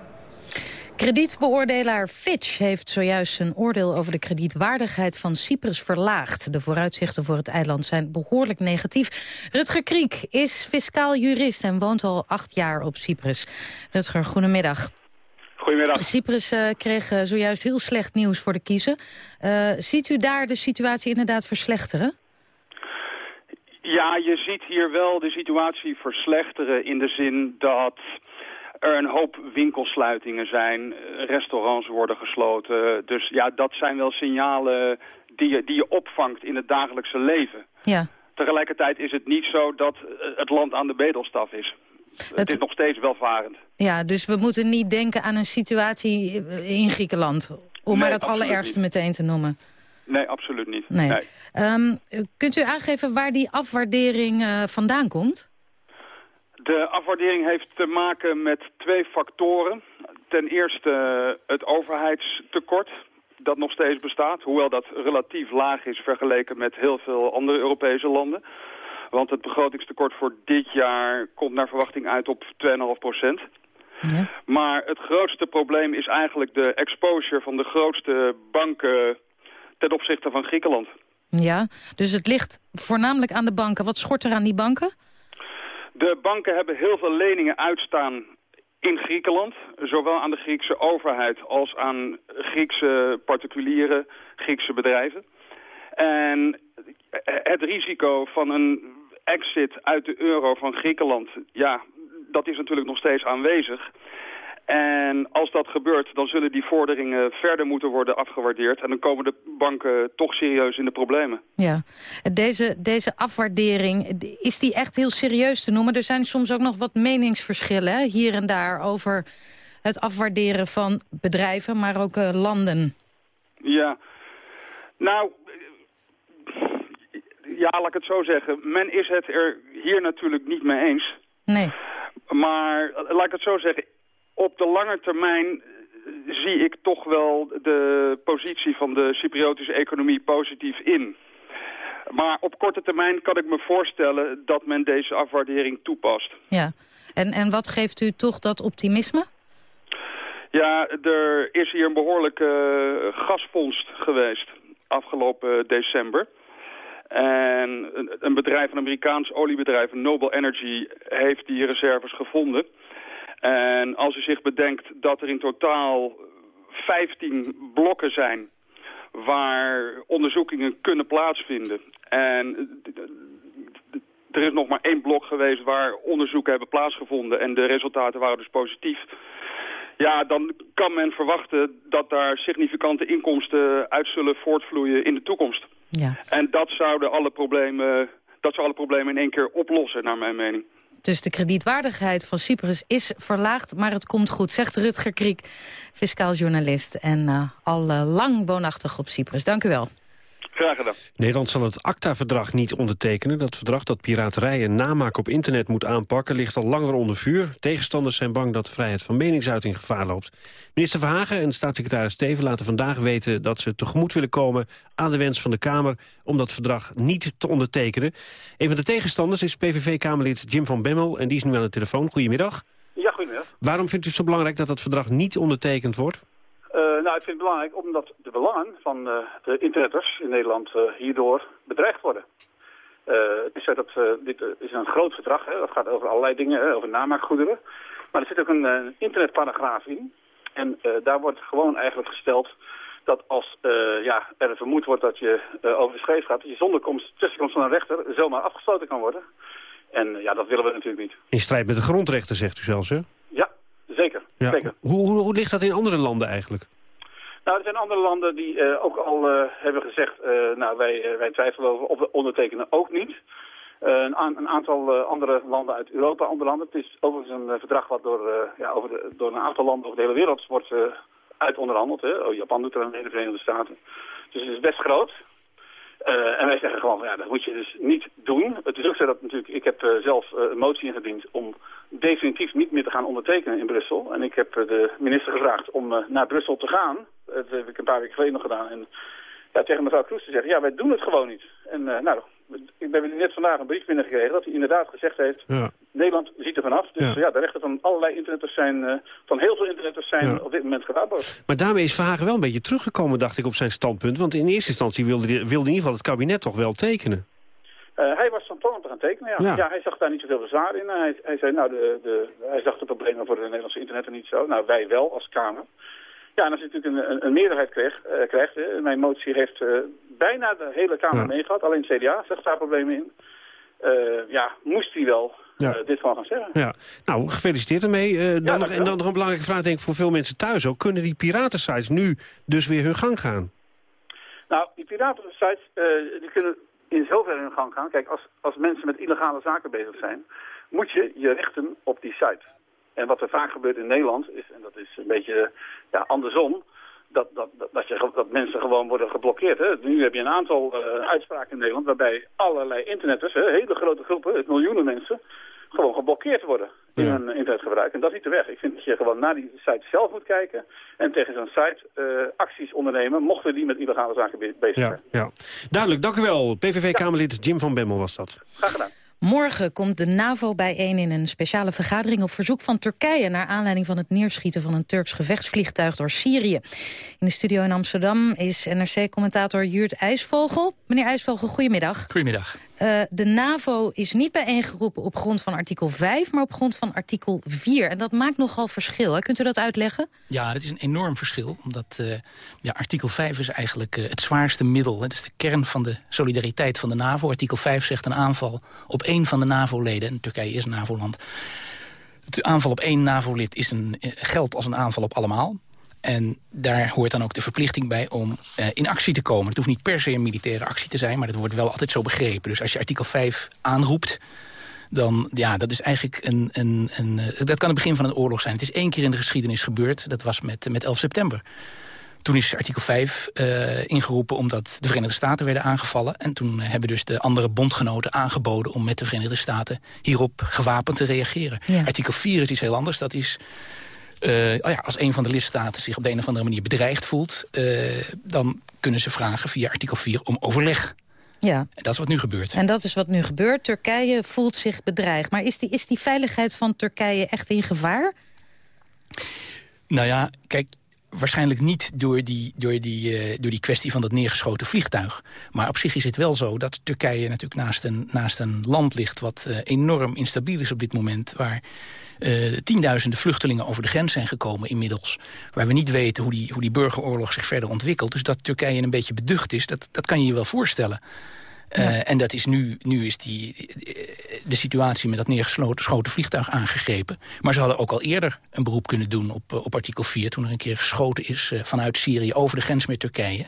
Kredietbeoordelaar Fitch heeft zojuist zijn oordeel over de kredietwaardigheid van Cyprus verlaagd. De vooruitzichten voor het eiland zijn behoorlijk negatief. Rutger Kriek is fiscaal jurist en woont al acht jaar op Cyprus. Rutger, goedemiddag. Goedemiddag. Cyprus eh, kreeg eh, zojuist heel slecht nieuws voor de kiezer. Eh, ziet u daar de situatie inderdaad verslechteren? Ja, je ziet hier wel de situatie verslechteren in de zin dat er een hoop winkelsluitingen zijn, eh, restaurants worden gesloten. Dus ja, dat zijn wel signalen die je, die je opvangt in het dagelijkse leven. Ja. Tegelijkertijd is het niet zo dat eh, het land aan de bedelstaf is. Het, is nog steeds welvarend. Ja, dus we moeten niet denken aan een situatie eh, in Griekenland. Om Nee, maar het allerergste niet. meteen te noemen. Nee, absoluut niet. Nee. Ehm, kunt u aangeven waar die afwaardering vandaan komt? De afwaardering heeft te maken met twee factoren. Ten eerste het overheidstekort dat nog steeds bestaat. Hoewel dat relatief laag is vergeleken met heel veel andere Europese landen. Want het begrotingstekort voor dit jaar komt naar verwachting uit op 2,5 procent. Maar het grootste probleem is eigenlijk de exposure van de grootste banken ten opzichte van Griekenland. Ja, dus het ligt voornamelijk aan de banken. Wat schort er aan die banken? De banken hebben heel veel leningen uitstaan in Griekenland. Zowel aan de Griekse overheid als aan Griekse particulieren, Griekse bedrijven. En het risico van een exit uit de euro van Griekenland, ja, dat is natuurlijk nog steeds aanwezig. En als dat gebeurt, dan zullen die vorderingen verder moeten worden afgewaardeerd. En dan komen de banken toch serieus in de problemen. Ja, deze, deze afwaardering, is die echt heel serieus te noemen? Er zijn soms ook nog wat meningsverschillen hier en daar over het afwaarderen van bedrijven, maar ook eh, landen. Ja, nou, ja, laat ik het zo zeggen. Men is het er hier natuurlijk niet mee eens. Nee. Maar eh, laat ik het zo zeggen, op de lange termijn eh, zie ik toch wel de positie van de Cypriotische economie positief in. Maar op korte termijn kan ik me voorstellen dat men deze afwaardering toepast. Ja, en, en wat geeft u toch dat optimisme? Ja, er is hier een behoorlijke eh, gasvondst geweest afgelopen december. En een, een bedrijf, een Amerikaans oliebedrijf, Noble Energy, heeft die reserves gevonden. En als u zich bedenkt dat er in totaal 15 blokken zijn waar onderzoekingen kunnen plaatsvinden. En er is nog maar één blok geweest waar onderzoeken hebben plaatsgevonden en de resultaten waren dus positief. Ja, dan kan men verwachten dat daar significante inkomsten uit zullen voortvloeien in de toekomst. Ja. En dat zouden alle problemen, dat zou alle problemen in één keer oplossen, naar mijn mening. Dus de kredietwaardigheid van Cyprus is verlaagd, maar het komt goed, zegt Rutger Kriek, fiscaal journalist en eh, al eh, lang woonachtig op Cyprus. Dank u wel. Graag gedaan. Nederland zal het ACTA-verdrag niet ondertekenen. Dat verdrag dat piraterij en namaak op internet moet aanpakken... ligt al langer onder vuur. Tegenstanders zijn bang dat de vrijheid van meningsuiting gevaar loopt. Minister Verhagen en staatssecretaris Steven laten vandaag weten... dat ze tegemoet willen komen aan de wens van de Kamer... om dat verdrag niet te ondertekenen. Een van de tegenstanders is PVV-Kamerlid Jim van Bemmel... en die is nu aan de telefoon. Goedemiddag. Ja, goedemiddag. Waarom vindt u het zo belangrijk dat dat verdrag niet ondertekend wordt? Eh, nou, ik vind het belangrijk omdat de belangen van eh, de internetters in Nederland eh, hierdoor bedreigd worden. Het is zo dat dit is een groot verdrag, hè, dat gaat over allerlei dingen, hè, over namaakgoederen. Maar er zit ook een internetparagraaf in. En daar wordt gewoon eigenlijk gesteld dat als ja, er vermoed wordt dat je over de schreef gaat, dat je zonder komst, tussenkomst van een rechter zomaar afgesloten kan worden. En ja, dat willen we natuurlijk niet. In strijd met de grondrechten, zegt u zelfs, hè? Ja, zeker. Ja. zeker. Hoe, hoe, hoe ligt dat in andere landen eigenlijk? Nou, er zijn andere landen die eh, ook al eh, hebben gezegd, eh, nou wij, wij twijfelen over of we ondertekenen ook niet. Een, een aantal andere landen uit Europa, andere landen. Het is overigens een verdrag wat door, ja, over de- door een aantal landen over de hele wereld wordt eh uit onderhandeld. Hè. Oh, Japan doet er aan mee, de Verenigde Staten. Dus het is best groot. Eh, en wij zeggen gewoon, ja, dat moet je dus niet doen. Het is ook zo dat natuurlijk, ik heb eh, zelf eh, een motie ingediend om definitief niet meer te gaan ondertekenen in Brussel. En ik heb de minister gevraagd om naar Brussel te gaan. Dat heb ik een paar weken geleden nog gedaan. En ja, tegen mevrouw Kroes te zeggen, ja, wij doen het gewoon niet. En nou, ik ben net vandaag een brief binnengekregen dat hij inderdaad gezegd heeft, Ja. Nederland ziet er vanaf. Dus Ja. ja, de rechten van allerlei internetters zijn, eh, van heel veel internetters zijn Ja. op dit moment gewaarborgd. Maar daarmee is Verhagen wel een beetje teruggekomen, dacht ik, op zijn standpunt. Want in eerste instantie wilde, wilde in ieder geval het kabinet toch wel tekenen. Eh, hij was van plan om te gaan tekenen, ja. Ja. hij zag daar niet zoveel bezwaar in. Hij, hij zei, nou, de, de, hij zag de problemen voor de Nederlandse internet niet zo. Nou, wij wel als Kamer. Ja, en als je natuurlijk een, een, meerderheid kreeg, eh, krijgt, hè, mijn motie heeft eh, bijna de hele Kamer Ja. meegehad. Alleen het CDA zegt daar problemen in. Eh, ja, moest hij wel Ja. dit gewoon gaan zeggen. Ja. Nou, gefeliciteerd ermee. Dan nog, en dan nog een belangrijke vraag, denk ik, voor veel mensen thuis ook. Kunnen die piratensites nu dus weer hun gang gaan? Nou, die piratensites die kunnen in zoverre hun gang gaan. Kijk, als, als mensen met illegale zaken bezig zijn, moet je je richten op die site. En wat er vaak gebeurt in Nederland is, en dat is een beetje ja, andersom, dat, dat, dat, je, dat mensen gewoon worden geblokkeerd. Hè. Nu heb je een aantal eh, uitspraken in Nederland waarbij allerlei internetters, hè, hele grote groepen, miljoenen mensen, gewoon geblokkeerd worden in Ja. hun internetgebruik. En dat is niet de weg. Ik vind dat je gewoon naar die site zelf moet kijken en tegen zo'n site eh, acties ondernemen, mochten die met illegale zaken be- bezig zijn. Ja, ja. Duidelijk, dank u wel. PVV-Kamerlid Jim van Bemmel was dat. Graag gedaan. Morgen komt de NAVO bijeen in een speciale vergadering op verzoek van Turkije... naar aanleiding van het neerschieten van een Turks gevechtsvliegtuig door Syrië. In de studio in Amsterdam is NRC-commentator Juurt IJsvogel. Meneer IJsvogel, goedemiddag. Goedemiddag. Eh, de NAVO is niet bijeengeroepen op grond van artikel 5... maar op grond van artikel 4. En dat maakt nogal verschil. Kunt u dat uitleggen? Ja, dat is een enorm verschil. Omdat eh, ja, artikel 5 is eigenlijk eh, het zwaarste middel. Het is de kern van de solidariteit van de NAVO. Artikel 5 zegt een aanval op één van de NAVO-leden. En Turkije is een NAVO-land. De aanval op één NAVO-lid geldt als een aanval op allemaal. En daar hoort dan ook de verplichting bij om eh, in actie te komen. Het hoeft niet per se een militaire actie te zijn, maar dat wordt wel altijd zo begrepen. Dus als je artikel 5 aanroept, dan ja, dat is eigenlijk een, een, een eh, dat kan het begin van een oorlog zijn. Het is één keer in de geschiedenis gebeurd. Dat was met, met 11 september. Toen is artikel 5 eh, ingeroepen omdat de Verenigde Staten werden aangevallen. En toen hebben dus de andere bondgenoten aangeboden om met de Verenigde Staten hierop gewapend te reageren. Ja. Artikel 4 is iets heel anders. Dat is eh, oh ja, als een van de lidstaten zich op de een of andere manier bedreigd voelt... eh, dan kunnen ze vragen via artikel 4 om overleg. Ja. En dat is wat nu gebeurt. En dat is wat nu gebeurt. Turkije voelt zich bedreigd. Maar is die, is die veiligheid van Turkije echt in gevaar? Nou ja, kijk, waarschijnlijk niet door die, door, die, eh, door die kwestie van dat neergeschoten vliegtuig. Maar op zich is het wel zo dat Turkije natuurlijk naast een, naast een land ligt... wat enorm instabiel is op dit moment... waar eh, tienduizenden vluchtelingen over de grens zijn gekomen inmiddels. Waar we niet weten hoe die, hoe die burgeroorlog zich verder ontwikkelt. Dus dat Turkije een beetje beducht is, dat, dat kan je je wel voorstellen. Eh, en dat is nu, nu is die, eh, de situatie met dat neergeschoten vliegtuig aangegrepen. Maar ze hadden ook al eerder een beroep kunnen doen op, op artikel 4... toen er een keer geschoten is vanuit Syrië over de grens met Turkije.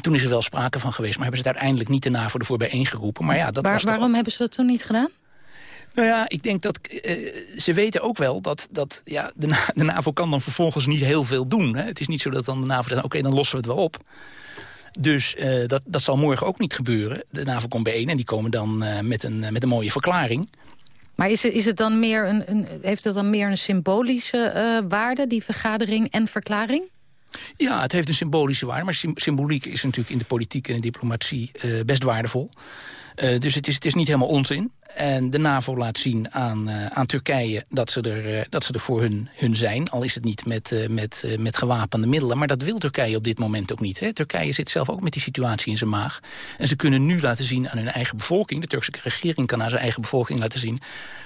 Toen is er wel sprake van geweest, maar hebben ze het uiteindelijk niet de NAVO ervoor bijeengeroepen. Maar ja, dat Waar- was waarom hebben ze dat toen niet gedaan? Nou ja, ik denk dat eh, ze weten ook wel dat, dat ja, de, Na- de NAVO kan dan vervolgens niet heel veel doen. Hè. Het is niet zo dat dan de NAVO zegt, oké, dan lossen we het wel op. Dus eh, dat, dat zal morgen ook niet gebeuren. De NAVO komt bijeen en die komen dan eh, met, een, met een mooie verklaring. Maar is het, is het dan meer een, een, heeft het dan meer een symbolische waarde, die vergadering en verklaring? Ja, het heeft een symbolische waarde, maar sym- symboliek is natuurlijk in de politiek en de diplomatie best waardevol. Eh, dus het is, het is niet helemaal onzin. En de NAVO laat zien aan, eh, aan Turkije dat ze, er, eh, dat ze er voor hun, hun zijn. Al is het niet met, met, met gewapende middelen. Maar dat wil Turkije op dit moment ook niet. Hè. Turkije zit zelf ook met die situatie in zijn maag. En ze kunnen nu laten zien aan hun eigen bevolking... de Turkse regering kan aan zijn eigen bevolking laten zien...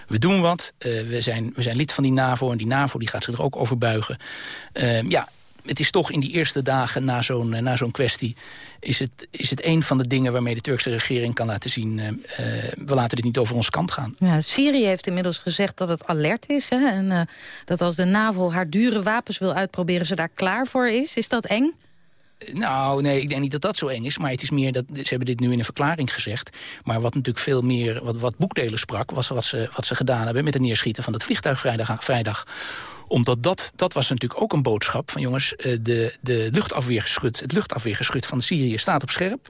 we doen wat, we, zijn, we zijn lid van die NAVO... en die NAVO die gaat zich er ook over buigen. Eh, ja, het is toch in die eerste dagen na zo'n eh, na zo'n kwestie... Is het, is het een van de dingen waarmee de Turkse regering kan laten zien... eh, eh, we laten dit niet over onze kant gaan. Ja, Syrië heeft inmiddels gezegd dat het alert is. Hè? En dat als de NAVO haar dure wapens wil uitproberen, ze daar klaar voor is. Is dat eng? Nou, nee, ik denk niet dat dat zo eng is. Maar het is meer dat ze hebben dit nu in een verklaring gezegd. Maar wat natuurlijk veel meer, wat, wat boekdelen sprak, was wat ze, wat ze gedaan hebben met het neerschieten van het vliegtuig vrijdag. vrijdag omdat dat, dat was natuurlijk ook een boodschap van jongens, eh, de, de luchtafweergeschut, het luchtafweergeschut van Syrië staat op scherp.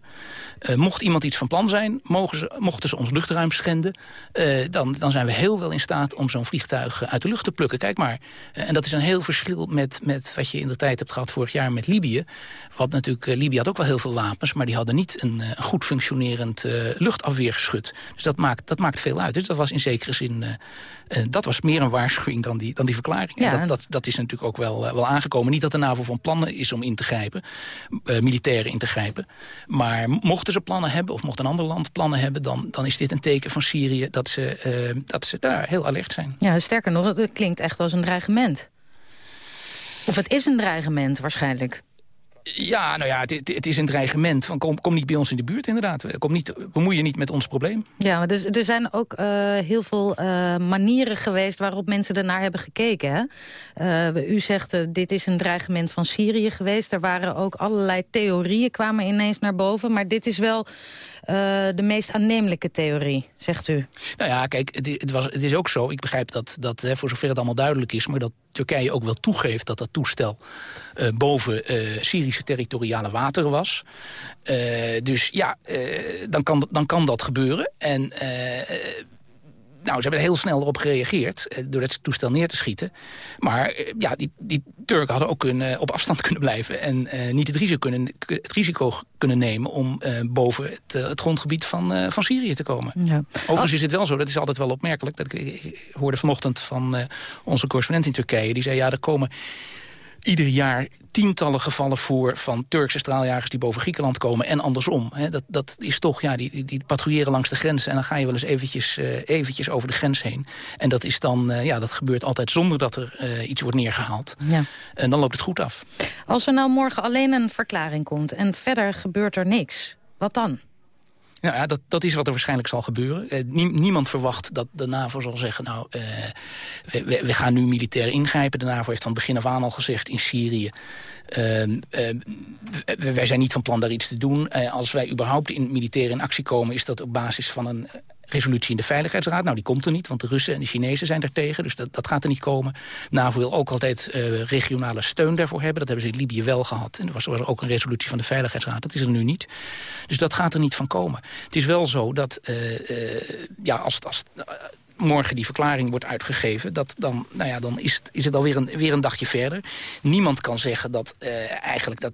Eh, mocht iemand iets van plan zijn, mogen ze, mochten ze ons luchtruim schenden, eh, dan, dan zijn we heel wel in staat om zo'n vliegtuig uit de lucht te plukken. Kijk maar. En dat is een heel verschil met, met wat je in de tijd hebt gehad vorig jaar met Libië. Wat natuurlijk, Libië had ook wel heel veel wapens, maar die hadden niet een, goed functionerend luchtafweergeschut. Dus dat maakt, dat maakt veel uit. Dus dat was in zekere zin, eh, dat was meer een waarschuwing dan die, dan die verklaring. Ja, dat, en- dat, dat is natuurlijk ook wel, eh, wel aangekomen. Niet dat de NAVO van plannen is om in te grijpen, eh, militair in te grijpen. Maar mochten ze plannen hebben, of mocht een ander land plannen hebben... dan, dan is dit een teken van Syrië dat ze, dat ze daar heel alert zijn. Ja, sterker nog, het het klinkt echt als een dreigement. Of het is een dreigement waarschijnlijk. Ja, nou ja, het, het- is een dreigement van kom, kom niet bij ons in de buurt inderdaad. Kom niet, bemoei je niet met ons probleem. Ja, maar dus, er zijn ook eh, heel veel eh, manieren geweest waarop mensen ernaar hebben gekeken. Hè? Eh, u zegt, dit is een dreigement van Syrië geweest. Er waren ook allerlei theorieën, kwamen ineens naar boven. Maar dit is wel de meest aannemelijke theorie, zegt u. Nou ja, kijk, het, was, het is ook zo. Ik begrijp dat, dat hè, voor zover het allemaal duidelijk is... maar dat Turkije ook wel toegeeft dat dat toestel... eh, boven eh, Syrische territoriale wateren was. Eh, dus ja, eh, dan, kan, dan kan dat gebeuren. En... eh, nou, ze hebben er heel snel op gereageerd eh, door het toestel neer te schieten. Maar eh, ja, die, die Turken hadden ook kunnen, op afstand kunnen blijven... en eh, niet het risico kunnen, het risico kunnen nemen om eh, boven het, eh, het grondgebied van, eh, van Syrië te komen. Ja. Overigens is het wel zo, dat is altijd wel opmerkelijk. Dat ik, ik hoorde vanochtend van eh, onze correspondent in Turkije. Die zei, ja, er komen ieder jaar tientallen gevallen voor van Turkse straaljagers die boven Griekenland komen en andersom. Dat, dat is toch, ja, die, die- die patrouilleren langs de grens en dan ga je wel eens eventjes, eh, eventjes over de grens heen. En dat is dan, eh, ja, dat gebeurt altijd zonder dat er eh, iets wordt neergehaald. Ja. En dan loopt het goed af. Als er nou morgen alleen een verklaring komt en verder gebeurt er niks, wat dan? Nou ja, dat, dat is wat er waarschijnlijk zal gebeuren. Eh, nie- niemand verwacht dat de NAVO zal zeggen... nou, eh, we, gaan nu militair ingrijpen. De NAVO heeft van begin af aan al gezegd in Syrië... eh, eh, w- wij zijn niet van plan daar iets te doen. Eh, als wij überhaupt in militair in actie komen... is dat op basis van een resolutie in de Veiligheidsraad. Nou, die komt er niet, want de Russen en de Chinezen zijn er tegen. Dus dat, dat gaat er niet komen. NAVO wil ook altijd eh, regionale steun daarvoor hebben. Dat hebben ze in Libië wel gehad. En er was, ook een resolutie van de Veiligheidsraad. Dat is er nu niet. Dus dat gaat er niet van komen. Het is wel zo dat eh, eh, ja, als, als morgen die verklaring wordt uitgegeven... Dat dan, nou ja, dan is het, is het alweer een, weer een dagje verder. Niemand kan zeggen dat eigenlijk dat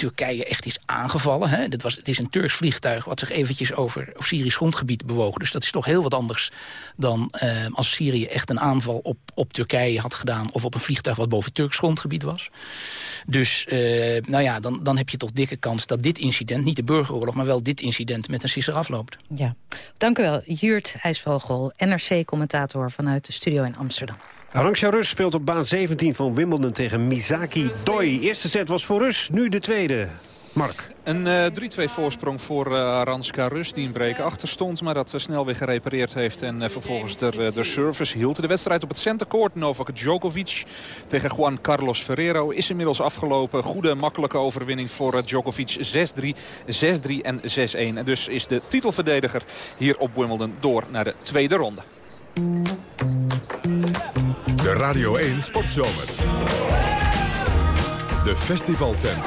Turkije echt is aangevallen. Hè. Dit was, het is een Turks vliegtuig wat zich eventjes over, over Syrisch grondgebied bewoog. Dus dat is toch heel wat anders dan eh, als Syrië echt een aanval op, op Turkije had gedaan... of op een vliegtuig wat boven Turks grondgebied was. Dus eh, nou ja, dan, dan heb je toch dikke kans dat dit incident... niet de burgeroorlog, maar wel dit incident met een sisser afloopt. Ja. Dank u wel, Juurt IJsvogel, NRC-commentator vanuit de studio in Amsterdam. Arantxa Rus speelt op baan 17 van Wimbledon tegen Misaki Doi. Eerste set was voor Rus, nu de tweede. Mark. Een eh, 3-2 voorsprong voor eh Aranska Rus die een break achter stond. Maar dat eh, snel weer gerepareerd heeft. En vervolgens de, de service hield. De wedstrijd op het centercourt. Novak Djokovic tegen Juan Carlos Ferrero is inmiddels afgelopen. Goede makkelijke overwinning voor Djokovic. 6-3, 6-3 en 6-1. En dus is de titelverdediger hier op Wimbledon door naar de tweede ronde. De Radio 1 Sportzomer. De festivaltent.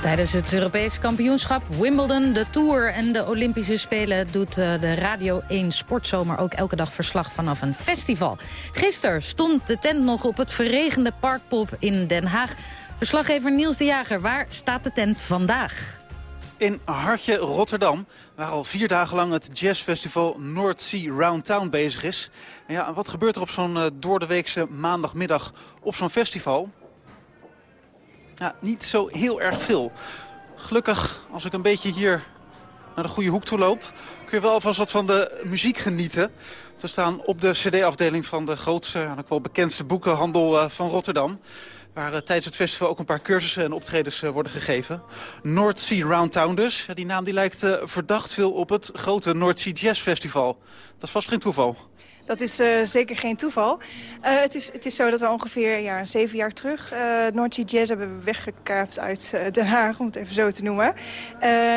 Tijdens het Europees kampioenschap, Wimbledon, de Tour en de Olympische Spelen... doet eh, de Radio 1 Sportzomer ook elke dag verslag vanaf een festival. Gisteren stond de tent nog op het verregende Parkpop in Den Haag. Verslaggever Niels de Jager, waar staat de tent vandaag? In Hartje, Rotterdam, waar al vier dagen lang het jazzfestival North Sea Round Town bezig is. En ja, wat gebeurt er op zo'n uh, doordeweekse maandagmiddag op zo'n festival? Ja, niet zo heel erg veel. Gelukkig, als ik een beetje hier naar de goede hoek toe loop... kun je wel alvast wat van de muziek genieten. Te staan op de cd-afdeling van de grootste en ook wel bekendste boekenhandel uh, van Rotterdam. Waar uh, tijdens het festival ook een paar cursussen en optredens uh, worden gegeven. North Sea Round Town dus. Die naam die lijkt verdacht veel op het grote North Sea Jazz Festival. Dat is vast geen toeval. Dat is uh, zeker geen toeval. Uh, het, is, het is zo dat we ongeveer ja, zeven jaar terug... Uh, North Sea Jazz hebben we weggekaapt uit Den Haag, om het even zo te noemen.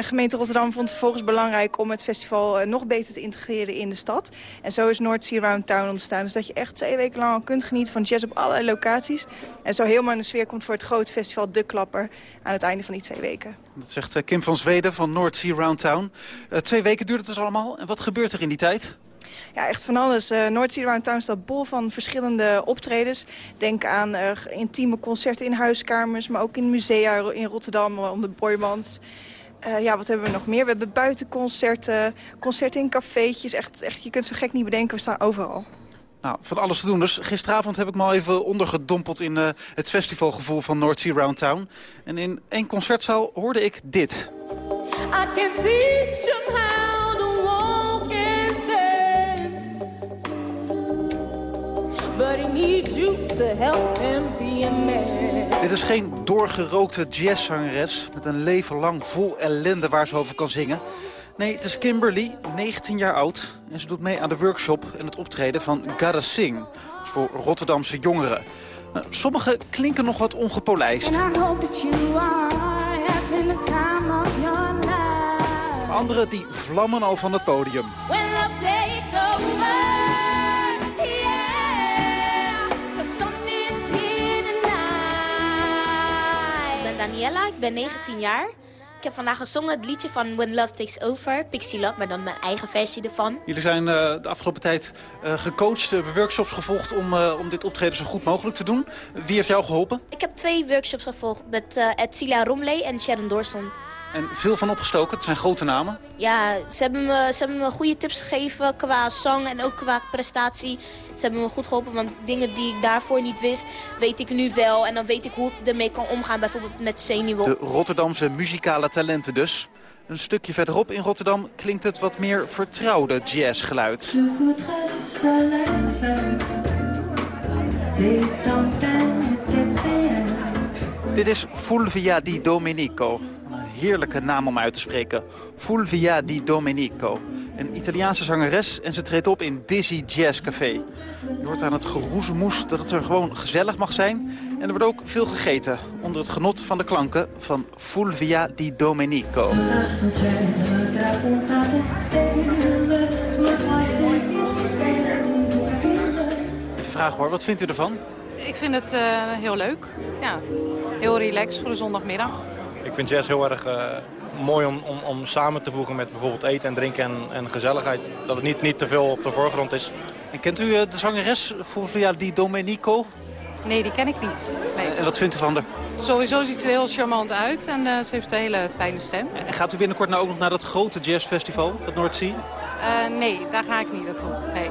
gemeente Rotterdam vond het volgens belangrijk om het festival nog beter te integreren in de stad. En zo is North Sea Round Town ontstaan. Dus dat je echt twee weken lang kunt genieten van jazz op allerlei locaties. En zo helemaal in de sfeer komt voor het grote festival De Klapper aan het einde van die twee weken. Dat zegt Kim van Zweden van North Sea Round Town. twee weken duurt het dus allemaal. En wat gebeurt er in die tijd? Ja, echt van alles. Uh, North Sea Round Town staat bol van verschillende optredens. Denk aan uh, intieme concerten in huiskamers, maar ook in musea in Rotterdam, om de boybands. Uh, ja, wat hebben we nog meer? We hebben buitenconcerten, concerten in cafeetjes. Echt, echt, je kunt zo gek niet bedenken, we staan overal. Nou, van alles te doen. Dus gisteravond heb ik me al even ondergedompeld in uh, het festivalgevoel van North Sea Round Town. En in één concertzaal hoorde ik dit. I can teach him how Dit is geen doorgerookte jazzzangeres met een leven lang vol ellende waar ze over kan zingen. Nee, het is Kimberly, 19 jaar oud. En ze doet mee aan de workshop en het optreden van Gotta Sing. Dat is voor Rotterdamse jongeren. Nou, sommige klinken nog wat ongepolijst. And I hope that you are having the time of your life. Andere die vlammen al van het podium. Daniela, ik ben 19 jaar. Ik heb vandaag gezongen het liedje van When Love Takes Over, Pixie Love, maar dan mijn eigen versie ervan. Jullie zijn uh, de afgelopen tijd uh, gecoacht, uh, workshops gevolgd om, om dit optreden zo goed mogelijk te doen. Wie heeft jou geholpen? Ik heb twee workshops gevolgd met Edcilia Romley en Sharon Dorson. En veel van opgestoken, het zijn grote namen. Ja, ze hebben, me, ze hebben me goede tips gegeven qua zang en ook qua prestatie. Ze hebben me goed geholpen, want dingen die ik daarvoor niet wist, weet ik nu wel. En dan weet ik hoe ik ermee kan omgaan, bijvoorbeeld met zenuwen. De Rotterdamse muzikale talenten dus. Een stukje verderop in Rotterdam klinkt het wat meer vertrouwde jazzgeluid. Je voudrais du soleil vert, des tempêtes éthérées. Dit is Fulvia Di Domenico. Heerlijke naam om uit te spreken. Fulvia Di Domenico. Een Italiaanse zangeres en ze treedt op in Dizzy Jazz Café. Je hoort aan het geroezemoes dat het er gewoon gezellig mag zijn. En er wordt ook veel gegeten onder het genot van de klanken van Fulvia Di Domenico. Vragen hoor, wat vindt u ervan? Ik vind het eh, heel leuk. Ja, heel relaxed voor de zondagmiddag. Ik vind jazz heel erg eh, mooi om, om, om samen te voegen met bijvoorbeeld eten en drinken en, en gezelligheid. Dat het niet, niet te veel op de voorgrond is. En kent u eh, de zangeres Fulvia Di Domenico? Nee, die ken ik niet. Nee. En wat vindt u van haar? Sowieso ziet ze er heel charmant uit en eh, ze heeft een hele fijne stem. En gaat u binnenkort nou ook nog naar dat grote jazzfestival, het Noordzee? Eh, nee, daar ga ik niet naartoe. Nee.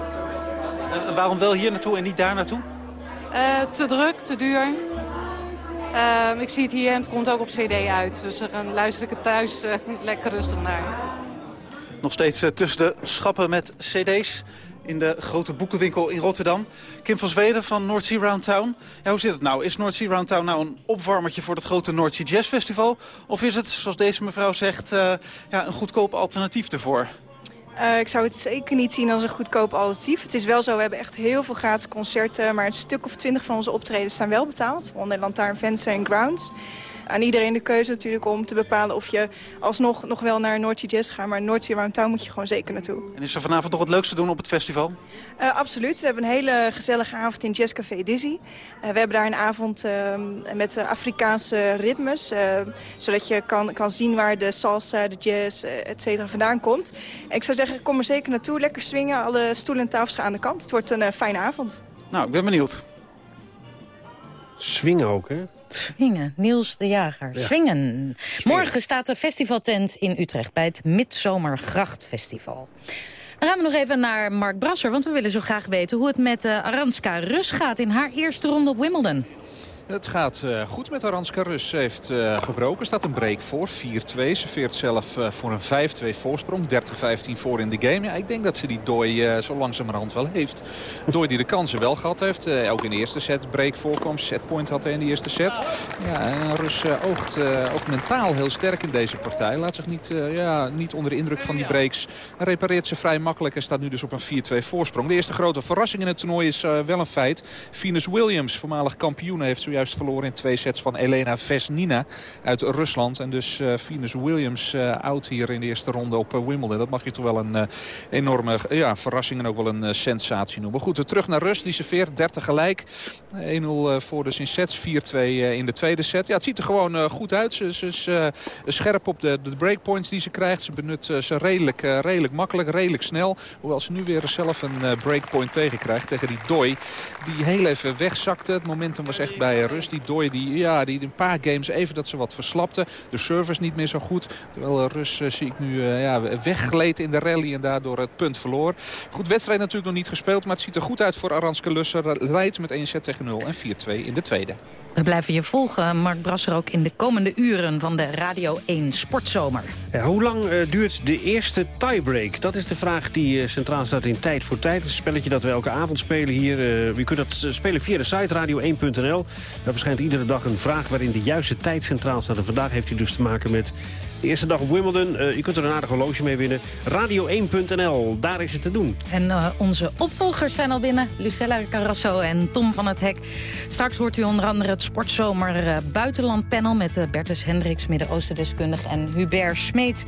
En waarom wel hier naartoe en niet daar naartoe? Eh, te druk, te duur. Ehm, ik zie het hier en het komt ook op cd uit. Dus dan luister ik thuis eh, *laughs* lekker rustig naar. Nog steeds eh, tussen de schappen met cd's in de grote boekenwinkel in Rotterdam. Kim van Zweden van North Sea Round Town. Ja, hoe zit het nou? Is North Sea Round Town nou een opwarmertje voor het grote North Sea Jazz Festival? Of is het, zoals deze mevrouw zegt, eh, ja, een goedkoop alternatief ervoor? Uh, ik zou het zeker niet zien als een goedkoop alternatief. Het is wel zo, we hebben echt heel veel gratis concerten... maar een stuk of twintig van onze optredens zijn wel betaald. Onder Lantaarn Venster en Grounds. Aan iedereen de keuze natuurlijk om te bepalen of je alsnog nog wel naar Noordse Jazz gaat. Maar Noordse Round Town moet je gewoon zeker naartoe. En is er vanavond nog wat leuks te doen op het festival? Uh, absoluut. We hebben een hele gezellige avond in Jazzcafé Dizzy. Uh, we hebben daar een avond uh, met Afrikaanse ritmes. zodat je kan, kan zien waar de salsa, de jazz, et cetera vandaan komt. En ik zou zeggen, kom er zeker naartoe. Lekker swingen. Alle stoelen en tafels gaan aan de kant. Het wordt een fijne avond. Nou, ik ben benieuwd. Swingen ook, hè? Swingen, Niels de Jager. Ja. Swingen. Morgen staat de festivaltent in Utrecht bij het Midzomergrachtfestival. Dan gaan we nog even naar Mark Brasser, want we willen zo graag weten... hoe het met uh, Aranska Rus gaat in haar eerste ronde op Wimbledon. Het gaat uh, goed met Aranska Rus. Ze heeft uh, gebroken. Staat een break voor. 4-2. Ze veert zelf uh, voor een 5-2 voorsprong. 30-15 voor in de game. Ja, ik denk dat ze die dooi zo langzamerhand wel heeft. Dooi die de kansen wel gehad heeft. ook in de eerste set break voorkwam. Setpoint had hij in de eerste set. Ja, en Rus oogt ook mentaal heel sterk in deze partij. Laat zich niet, ja, niet onder de indruk van die breaks. Repareert ze vrij makkelijk en staat nu dus op een 4-2 voorsprong. De eerste grote verrassing in het toernooi is wel een feit. Venus Williams, voormalig kampioen, heeft zo zojuist verloren in twee sets van Elena Vesnina uit Rusland. En dus uh, Venus Williams uh, oud hier in de eerste ronde op uh, Wimbledon. Dat mag je toch wel een enorme ja, verrassing en ook wel een sensatie noemen. Goed, terug naar Rust. Die serveert 30 gelijk. 1-0 voor dus in sets. 4-2 in de tweede set. Ja, het ziet er gewoon goed uit. Ze, ze is scherp op de, de breakpoints die ze krijgt. Ze benut ze redelijk, redelijk makkelijk, redelijk snel. Hoewel ze nu weer zelf een breakpoint tegenkrijgt tegen die Doi. Die heel even wegzakte. Het momentum was echt bij rust. Die Dooi die, ja, die een paar games even dat ze wat verslapte. De service niet meer zo goed. Terwijl Rus uh, zie ik nu uh, ja, weggleed in de rally en daardoor het punt verloor. Goed, wedstrijd natuurlijk nog niet gespeeld. Maar het ziet er goed uit voor Aranske Lusser. Leidt met 1 set tegen 0 en 4-2 in de tweede. We blijven je volgen, Mark Brasser, ook in de komende uren van de Radio 1 Sportzomer. Ja, hoe lang uh, duurt de eerste tiebreak? Dat is de vraag die uh, centraal staat in Tijd voor Tijd. Een spelletje dat we elke avond spelen hier. Uh, je kunt dat spelen via de site radio1.nl. Daar verschijnt iedere dag een vraag waarin de juiste tijd centraal staat. En vandaag heeft hij dus te maken met de eerste dag op Wimbledon. Uh, je kunt er een aardig horloge mee winnen. Radio1.nl, daar is het te doen. En uh, onze opvolgers zijn al binnen. Lucella Carrasso en Tom van het Hek. Straks hoort u onder andere het Sportzomer uh, Buitenlandpanel... met Bertus Hendricks, Midden-Oosten-deskundige... en Hubert Smeets,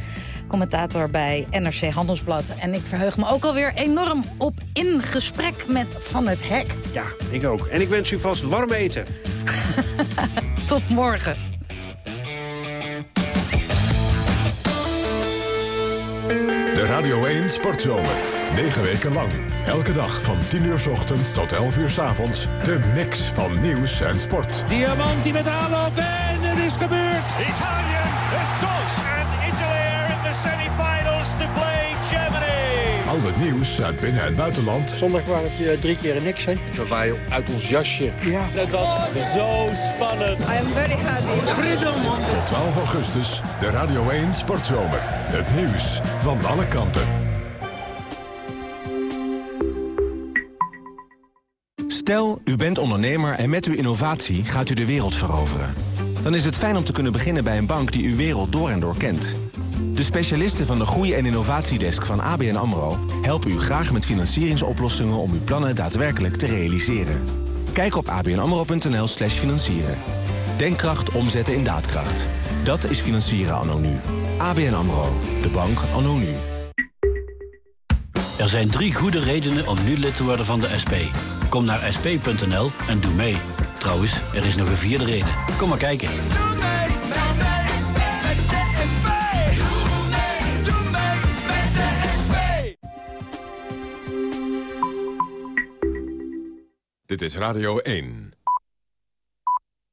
commentator bij NRC Handelsblad. En ik verheug me ook alweer enorm op in gesprek met Van het Hek. Ja, ik ook. En ik wens u vast warm eten. *laughs* Tot morgen. De Radio 1 Sportzomer. 9 weken lang. Elke dag van 10 uur s ochtends tot 11 uur s avonds. De mix van nieuws en sport. Diamanti met aanloop en het is gebeurd. Italië is dos. Al het nieuws uit binnen- en buitenland. Zondag waren het drie keer niks, hè? We waaien uit ons jasje. Ja. Het was zo spannend. I am very happy. Freedom. Tot 12 augustus, de Radio 1 Sportzomer. Het nieuws van alle kanten. Stel, u bent ondernemer en met uw innovatie gaat u de wereld veroveren. Dan is het fijn om te kunnen beginnen bij een bank die uw wereld door en door kent. De specialisten van de Groei- en Innovatiedesk van ABN AMRO... helpen u graag met financieringsoplossingen om uw plannen daadwerkelijk te realiseren. Kijk op abnamro.nl slash financieren. Denkkracht omzetten in daadkracht. Dat is financieren anno nu. ABN AMRO. De bank anno nu. Er zijn drie goede redenen om nu lid te worden van de SP. Kom naar sp.nl en doe mee. Trouwens, er is nog een vierde reden. Kom maar kijken. Dit is Radio 1.